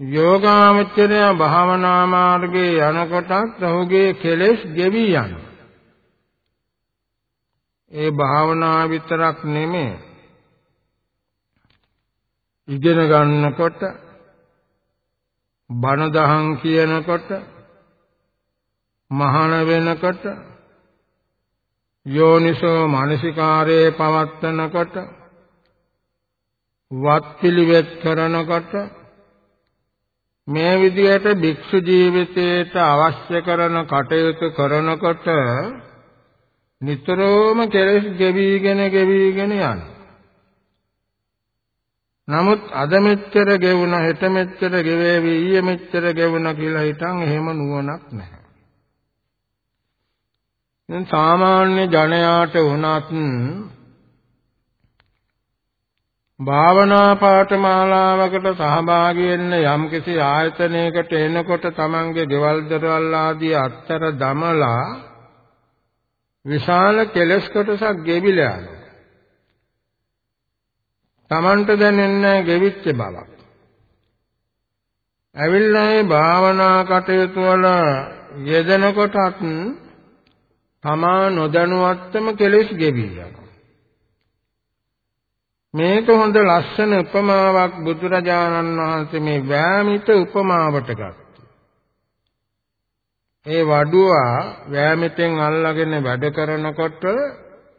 [SPEAKER 1] යෝගාමචරය භාවනා මාර්ගයේ යනකොටත් ඔහුගේ කෙලෙස් ගෙවි යනවා. ඒ භාවනා විතරක් නෙමෙයි ඉගෙන ගන්නකොට බණ දහම් කියනකොට මහාන වෙනකොට යෝනිසෝ මානසිකාරයේ පවත්නකොට වත් පිළිවෙත් කරනකොට මේ විදිහට භික්ෂු ජීවිතයට අවශ්‍ය කරන කටයුතු කරනකොට නිතරම කෙලෙස් ගෙවිගෙන ගෙවිගෙන යනවා. නමුත් අද මෙච්චර ගෙවුණා හෙට මෙච්චර ගෙවේවි ඊයේ මෙච්චර ගෙවුණා කියලා හිතන් එහෙම නුවණක් නැහැ. දැන් සාමාන්‍ය ජනයාට වුණත් භාවනා පාඨමාලාවකට සහභාගී වෙන්න යම්කිසි ආයතනයකට එනකොට තමන්ගේ ගෙවල් දරවල් ආදී අත්තර දමලා විශාල කෙලස් කොටසක් ගෙවිලා යනවා. Tamanට දැනෙන්නේ ගෙවිච්ච බවක්. ඇවිල්ලා මේ භාවනා කටයුතු වල යෙදෙනකොටත් තමා නොදැනුවත්වම කෙලෙස් ගෙවි යනවා. මේක හොඳ ලස්සන උපමාවක් බුදුරජාණන් වහන්සේ මේ වෑමිත උපමාවට ගත්තා. ඒ වඩුවා වෑමිටෙන් අල්ලගෙන වැඩ කරනකොට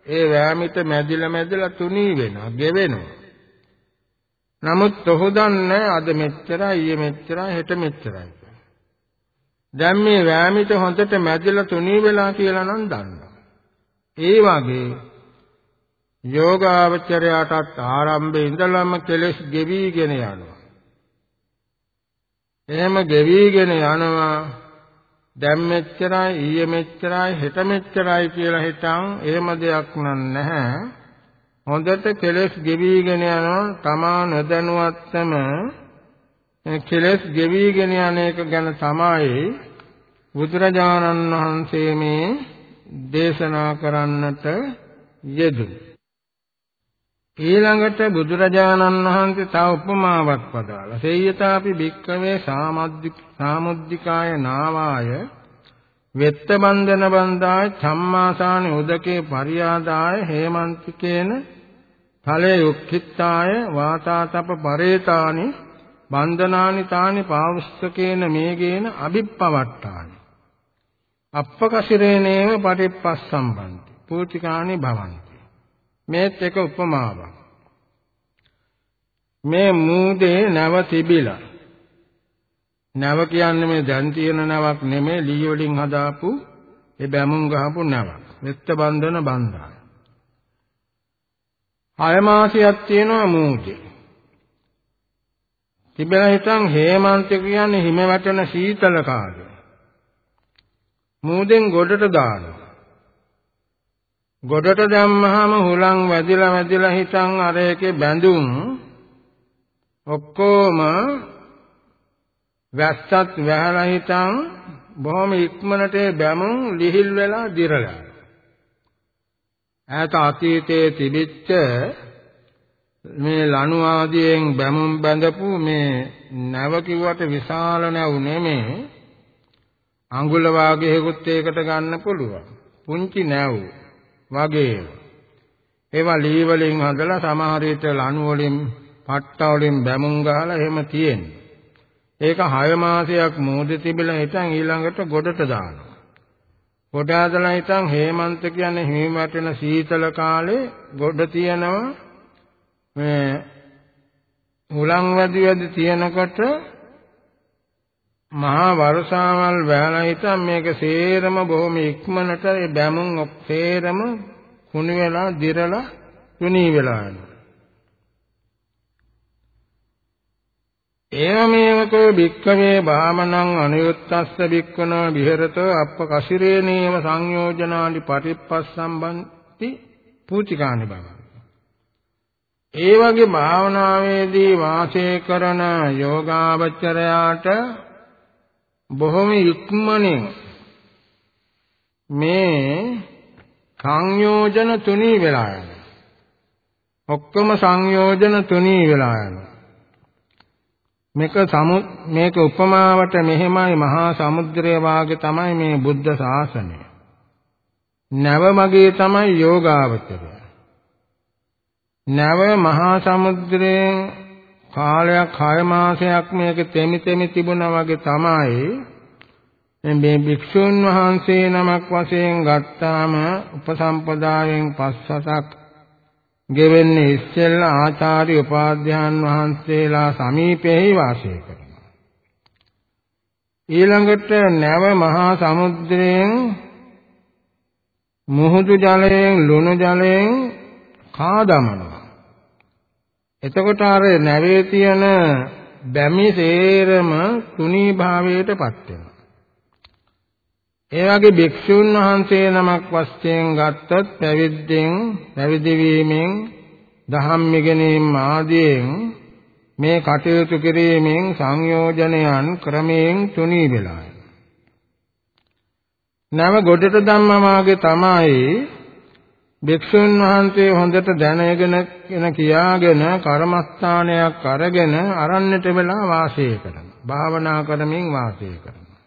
[SPEAKER 1] ඒ වෑමිට මැදිලා මැදිලා තුනී වෙනවා, ගෙවෙනවා. නමුත් ඔහු දන්නේ අද මෙච්චරයි, ඊයේ මෙච්චරයි, හෙට මෙච්චරයි. දැන් මේ වෑමිට හොඳට මැදිලා තුනී වෙලා කියලා නම් දන්නවා. ඒ වගේ යෝගාවචරයටත් ආරම්භයේ ඉඳලම කෙලෙස් ගෙවිගෙන යනවා. එහෙම ගෙවිගෙන යනවා දැන් මෙච්චරයි ඊයේ මෙච්චරයි හෙට මෙච්චරයි කියලා හිතන් එහෙම දෙයක් නැහැ. හොඳට කෙලස් ගෙවිගෙන යනවා තමා නොදැනුවත්වම කෙලස් ගෙවිගෙන යන එක ගැන තමයි බුදුරජාණන් වහන්සේ මේ දේශනා කරන්නට යෙදුනේ. ඊළඟට බුදුරජාණන් වහන්සේ තව උපමාවක් පදාලා සේයතාපි භික්කවේ සාමුද්දිකාය නාවාය වෙත්ත බන්ධන බන්දාය චම්මාසානි උදකේ පරියාදාය හේමන්තිකේන ඵලේ යුක්ඛිතාය වාතාතප පරේතානි බන්ධනානි තානි පාවුස්තකේන මේගේන අභිප්පවට්ටානි. අප්පකසිරේනේව පටිප්පස්සම්බන්ති. පූතිකානි භවಂತಿ. මේත් එක උපමාවක්. මේ මූදේ නැව තිබිලා. නැව කියන්නේ මේ දැන් තියෙන නැවක් නෙමෙයි ලී වලින් හදාපු ඒ බැමුම් ගහපු නැවක්. මෙත්ත බන්ධන බන්ධන. හය මාසයක් තියෙනවා මූදේ. තිබෙන හිටන් හේමන්ත කියන්නේ හිම වැටෙන සීතල කාලය මූදෙන් ගොඩට දානවා. ගොඩට දැම්මහම හුලං වැදිලා වැදිලා හිටන් අර එකේ බැඳුම් ඔක්කොම වැස්සත් වැහලා හිටන් බොහොම ඉක්මනට බැමුම් ලිහිල් වෙලා දිරලා. ඈත අතීතයේ තිබිච්ච මේ ලණු ආදියෙන් බැමුම් බැඳපු මේ නැව කිව්වට විශාල නැව් නෙමේ. අඟුල වාගේකුත් ඒකට ගන්න පුළුවන්. පුංචි නැව් වගේ. ඒවා ලී වලින් හදලා සමහර විට ලණු වලින් පට්ට වලින් බැමුම් ගහලා එහෙම තියෙන්නේ ඒක 6 මාසයක් මෝදේ තිබිලා හිටන් ඊළඟට ගොඩට දානවා. ගොඩ ඇදලා හිටන් හේමන්ත කියන්නේ හිම වැටෙන සීතල කාලේ ගොඩ තියනවා මේ හුලං වැඩි වැඩි තියනකොට මහා වර්ෂාවල් වැහලා හිටන් මේක සේරම බොහොම ඉක්මනට ඒ බැමුම් සේරම කුණු වෙලා දිරලා තුනී වෙලා යනවා. ඒවමේවකෝ භික්ඛවේ භාමනං අනුයුත්තස්ස භික්ඛනෝ විහෙරතෝ අප්ප කසිරේනේව සංයෝජනානි පටිප්පස්සම්බන්ති පූචිකානි බව. ඒ වගේ භාවනාවේදී වාසය කරන යෝගාවචරයාට බොහොම ඉක්මනින් මේ සංයෝජන තුනී වෙලා යනවා. ඔක්කොම සංයෝජන තුනී වෙලා යනවා. මේක සමු මේක උපමාවට මෙහෙමයි මහා සමුද්‍රය වාගේ තමයි මේ බුද්ධ ශාසනය. නැව මගේ තමයි යෝගාවචරය. නැව මහා සමුද්‍රයෙන් කාලයක් 6 මාසයක් මේක තෙමි තෙමි තිබුණා වගේ තමයි. මේ භික්ෂුන් වහන්සේ නමක් වශයෙන් ගත්තාම උපසම්පදායෙන් පස්සසක් ගෙවෙන්නේ ඉස්සෙල්ලා ආචාර්ය උපාධ්‍යාන් වහන්සේලා සමීපෙහි වාසය කරනවා. ඊළඟට නැව මහා සමුද්‍රයෙන් මුහුදු ජලයෙන් ලුණු ජලයෙන් කාදමනවා එතකොට අර නැවේ තියෙන බැමි සේරම තුනී භාවයටපත් වෙනවා. ඒ වගේ භික්ෂුන් වහන්සේ නමක් වස්යෙන් ගත්තත් පැවිද්දෙන් පැවිදි වීමෙන් දහම් මිගෙනීම් ආදියෙන් මේ කටයුතු කිරීමෙන් සංයෝජනයන් ක්‍රමයෙන් තුනී වෙලා නම ගොඩට ධම්මමාගේ තමයි භික්ෂුන් වහන්සේ හොඳට දැනගෙන කියන කියාගෙන කර්මස්ථානයක් අරගෙන අරන්නට වෙලා වාසය කරනවා. භාවනා කරමින් වාසය කරනවා.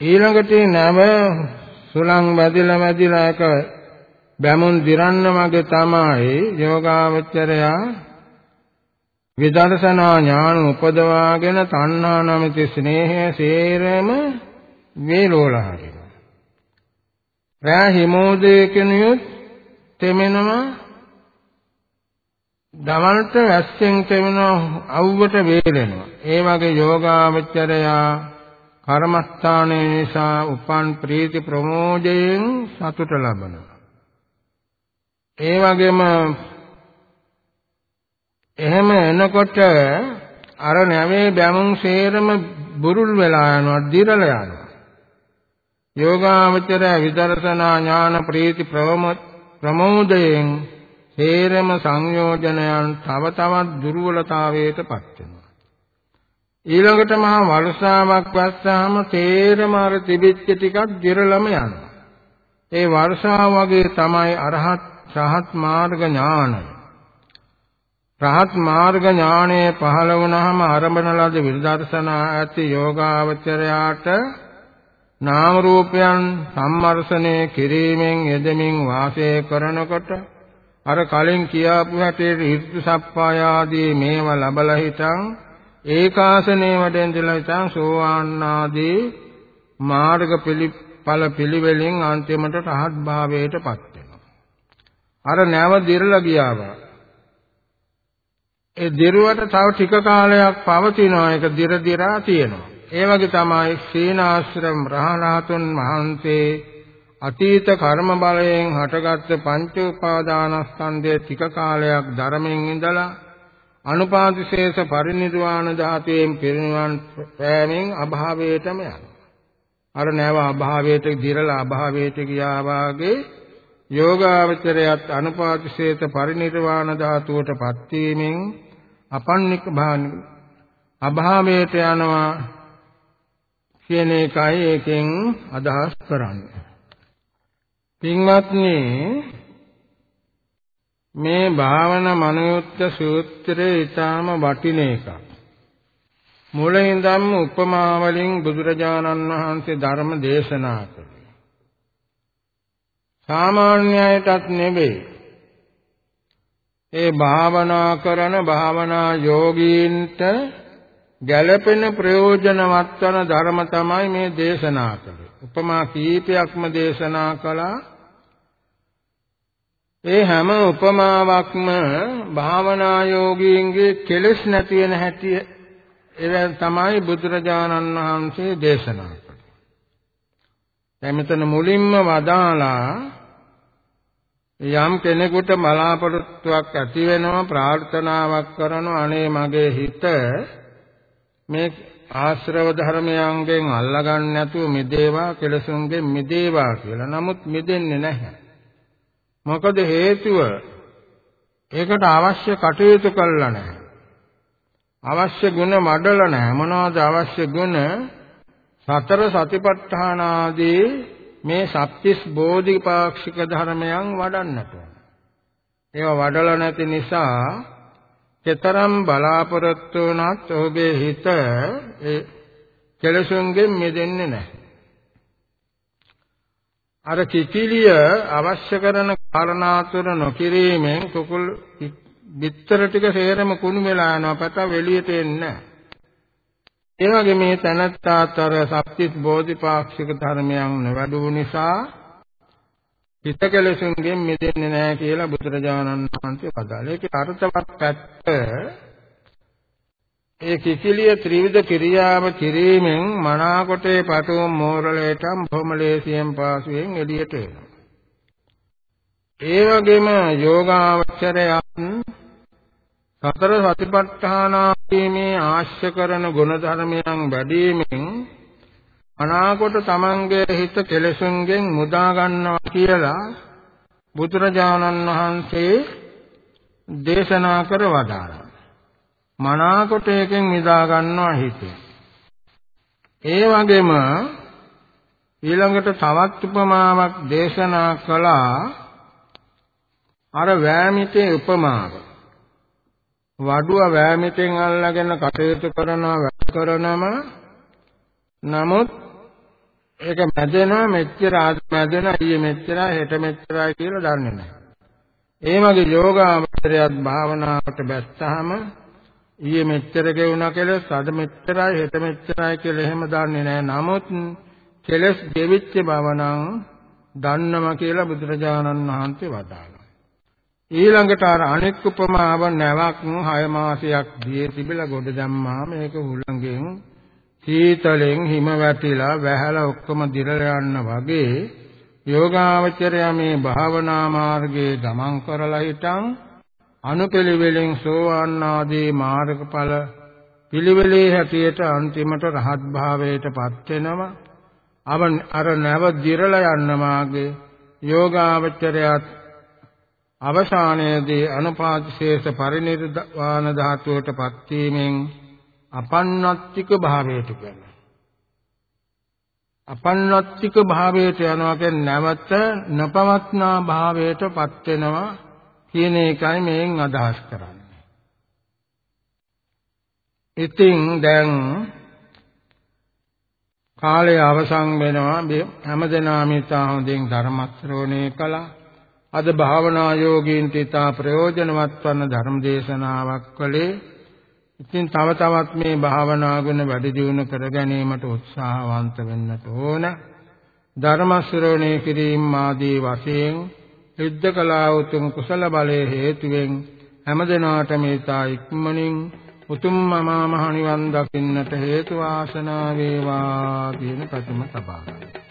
[SPEAKER 1] ඊළඟට නැව සුලං වැදිලා වැදිලා එක බැමුන් දිරන්න වගේ තමයි යෝගාවචරයා විදර්ශනා ඥාන උපදවාගෙන තණ්හා නමිත ස්නේහය සේරම වේලෝලහරින රෑ හිමෝදේ කෙනියොත් තෙමෙනවා දවල්ට වැස්සෙන් තෙමෙනවා අවුවට වේලෙනවා. ඒ වගේ යෝගාවචරයා කර්මස්ථානයේ නිසා උපන් ප්‍රීති ප්‍රමෝදයෙන් සතුට ලබනවා. ඒ වගේම එහෙම එනකොට අර නැවේ බැමුම් සේරම බුරුල් වෙලා යනවා දිරලා යනවා. යෝගාවචරය විදර්ශනා ඥාන ප්‍රීති ප්‍රමෝදයෙන් හේරම සංයෝජනයන් තව තවත් දුර්වලතාවයටපත් වෙනවා. ඊළඟට මහා වර්ෂාවක් වැස්සාම තේරම අර තිබිච්ච ටිකක් දිරලම යනවා. ඒ වර්ෂාව වගේ තමයි අරහත් රහත් මාර්ග ඥානය. රහත් මාර්ග ඥානය පහළ වුණාම ආරම්භන ලද විදර්ශනා ඇති යෝගාවචරයාට නාම රූපයන් සම්මර්ෂණය කිරීමෙන් යෙදමින් වාසය කරනකොට අර කලින් කියාපු හැටියට ඍතු සප්පාය ආදී මේව ලබලා හිටන් ඒකාසනේ වඩෙන්දලා හිටන් සෝවාන් ආදී මාර්ග පිළිඵල පිළිවෙලින් අන්තිමට රහත් භාවයටපත් වෙනවා. අර නැව දිරලා ගියාවා. ඒ දිරුවට තව ටික කාලයක් පවතිනවා ඒක දිර දිරා තියෙනවා. ඒ වගේ තමයි සීනාශ්‍රම රහණාතුන් වහන්සේ අතීත කර්ම බලයෙන් හටගත් පංච උපාදානස්කන්ධයේ ටික කාලයක් ධර්මයෙන් ඉඳලා අනුපාදිශේෂ පරිනිර්වාණ ධාතුවෙන් පිරිනිවන් පෑමෙන් අභාවයටම යනවා. අර නැව අභාවයට දිරලා අභාවයට ගියා වාගේ යෝගාවචරයත් අනුපාදිශේෂ පරිනිර්වාණ ධාතුවටපත් වීමෙන් අපන්නික භානික අභාවයට යනවා කියන එකයි ඒකෙන් අදහස් කරන්නේ. පින්වත්නි මේ භාවනා මනෝයුක්ත සූත්‍රය ඊටාම වටින එකක්. මුලින්දම උපමා වලින් බුදුරජාණන් වහන්සේ ධර්ම දේශනා කළේ. සාමාන්‍යයටත් නෙවෙයි. ඒ භාවනා කරන භාවනා යෝගීන්ට ගැළපෙන ප්‍රයෝජනවත් වන ධර්ම තමයි මේ දේශනා කළේ. උපමා කීපයක්ම දේශනා කළා. ඒ හැම උපමාවක්ම භාවනා යෝගීන්ගේ කෙලෙස් නැති වෙන හැටි එවන් තමයි බුදුරජාණන් වහන්සේ දේශනා කළේ. දැන් මෙතන මුලින්ම වදාලා යම් කෙනෙකුට බලාපොරොත්තුවක් ඇති වෙනවා ප්‍රාර්ථනාවක් කරනවා අනේ මගේ හිත මේ ආශ්‍රව ධර්මයන්ගෙන් අල්ලගන්න නැතුව මිදේවා කෙලසුන්ගෙන් මිදේවා කියලා. නමුත් මිදෙන්නේ නැහැ. මොකද හේතුව ඒකට අවශ්‍ය කටයුතු කළා නැහැ. අවශ්‍ය ගුණ මඩල නැහැ. මොනවද අවශ්‍ය ගුණ? සතර සතිපට්ඨාන ආදී මේ සත්‍තිස් බෝධිපාක්ෂික ධර්මයන් වඩන්නට ඕන. ඒවා වඩලා නැති නිසා කතරම් බලාපොරොත්තු වුණත් ඔහුගේ හිත ඒ කෙලසුන්ගෙන් මිදෙන්නේ නැහැ. අර කිකිලිය අවශ්‍ය කරන කාරණා තුන නොකිරීමෙන් කුකුල් බිත්තර ටික සේරම කුණු වෙලා යනවා පත වෙලියට එන්නේ ඒ වගේ මේ තනත්තාතර සත්‍තිස් බෝධිපාක්ෂික ධර්මයන් නොවැඩු නිසා හිත කෙලෙසුන්ගෙන් මිදෙන්නේ නැහැ කියලා බුදුරජාණන් වහන්සේ පදාලා. ඒකේ අර්ථවත් පැත්ත ඒ කිසිලිය ත්‍රිවිධ ක්‍රියාව කිරීමෙන් මනාකොටේ පටුම් මෝරලේටම් බොමලේසියෙන් පාසුවෙන් එළියට එනවා. ඒ වගේම යෝගාවචරයන් සතර සතිපට්ඨානාදීමේ ආශ්‍ය කරන ගුණධර්මයන් වැඩිමෙන් අනාකොට තමන්ගේ හිත කෙලෙසුන්ගෙන් මුදා ගන්නවා කියලා බුදුරජාණන් වහන්සේ දේශනා කර වදාළා. මනාකොට එකෙන් මිදා ගන්නවා හිතේ. ඒ වගේම ඊළඟට තවත් උපමාවක් දේශනා කළා අර වෑමිතේ උපමාව. වඩුව වෑමිතෙන් අල්ලගෙන කටයුතු කරනවා වැඩ කරනම නමුත් ඒක මැදෙනවා මෙච්චර ආද මැදෙනවා ඊයේ මෙච්චරයි හෙට මෙච්චරයි කියලා දන්නේ නැහැ. ඒ වගේ යෝගාවචරයත් භාවනාවට බැස්සහම ඊයේ මෙච්චර ගෙවුණා කියලා අද මෙච්චරයි හෙට මෙච්චරයි කියලා එහෙම දන්නේ නැහැ. නමුත් කෙලස් ගෙවිච්ච බව නම් දන්නවා කියලා බුදුරජාණන් වහන්සේ වදාළා. ඊළඟට අර අනෙක් උපමාව නැවක් 6 මාසයක් දියේ තිබිලා ගොඩ දැම්මා මේක හුලඟෙන් සීතලෙන් හිම වැටිලා වැහැලා ඔක්කොම දිරලා යන්න වගේ යෝගාවචරය මේ භාවනා මාර්ගයේ ගමන් කරලා හිටන් අනුපිළිවෙලින් සෝවාන් ආදී මාර්ගඵල පිළිවෙලේ හැටියට අන්තිමට රහත් භාවයටපත් වෙනවා. අව අර නැව දිරලා යන්න මාගේ යෝගාවචරයත් අවසානයේදී අනුපාතිශේෂ පරිනිර්වාණ ධාතුවටපත් වීමෙන් අපන්නත්තික භාවයට කියන්නේ. අපන්නත්තික භාවයට යනවා කියන්නේ නැවත නොපවත්නා භාවයටපත් වෙනවා කියන එකයි මේෙන් අදහස් කරන්නේ. ඉතින් දැන් කාලය අවසන් වෙනවා හැමදෙනාම ඉතා හොඳින් ධර්ම ශ්‍රවණය කළා අද භාවනා යෝගීන්ට ඉතා ප්‍රයෝජනවත් වන ධර්ම දේශනාවක් කළේ ඉතින් තව තවත් මේ භාවනා ගුණ වැඩි දියුණු කර ගැනීමට උත්සාහවන්ත වෙන්නට ඕන ධර්ම ශ්‍රවණය කිරීම ආදී වශයෙන් සිද්ධ කළා උතුම් කුසල බලයේ හේතුවෙන් හැමදෙනාටම ඊතා ඉක්මනින් උතුම් මමා මහ නිවන් දකින්නට හේතු වාසනා වේවා කියන කතුම සබා ගන්න.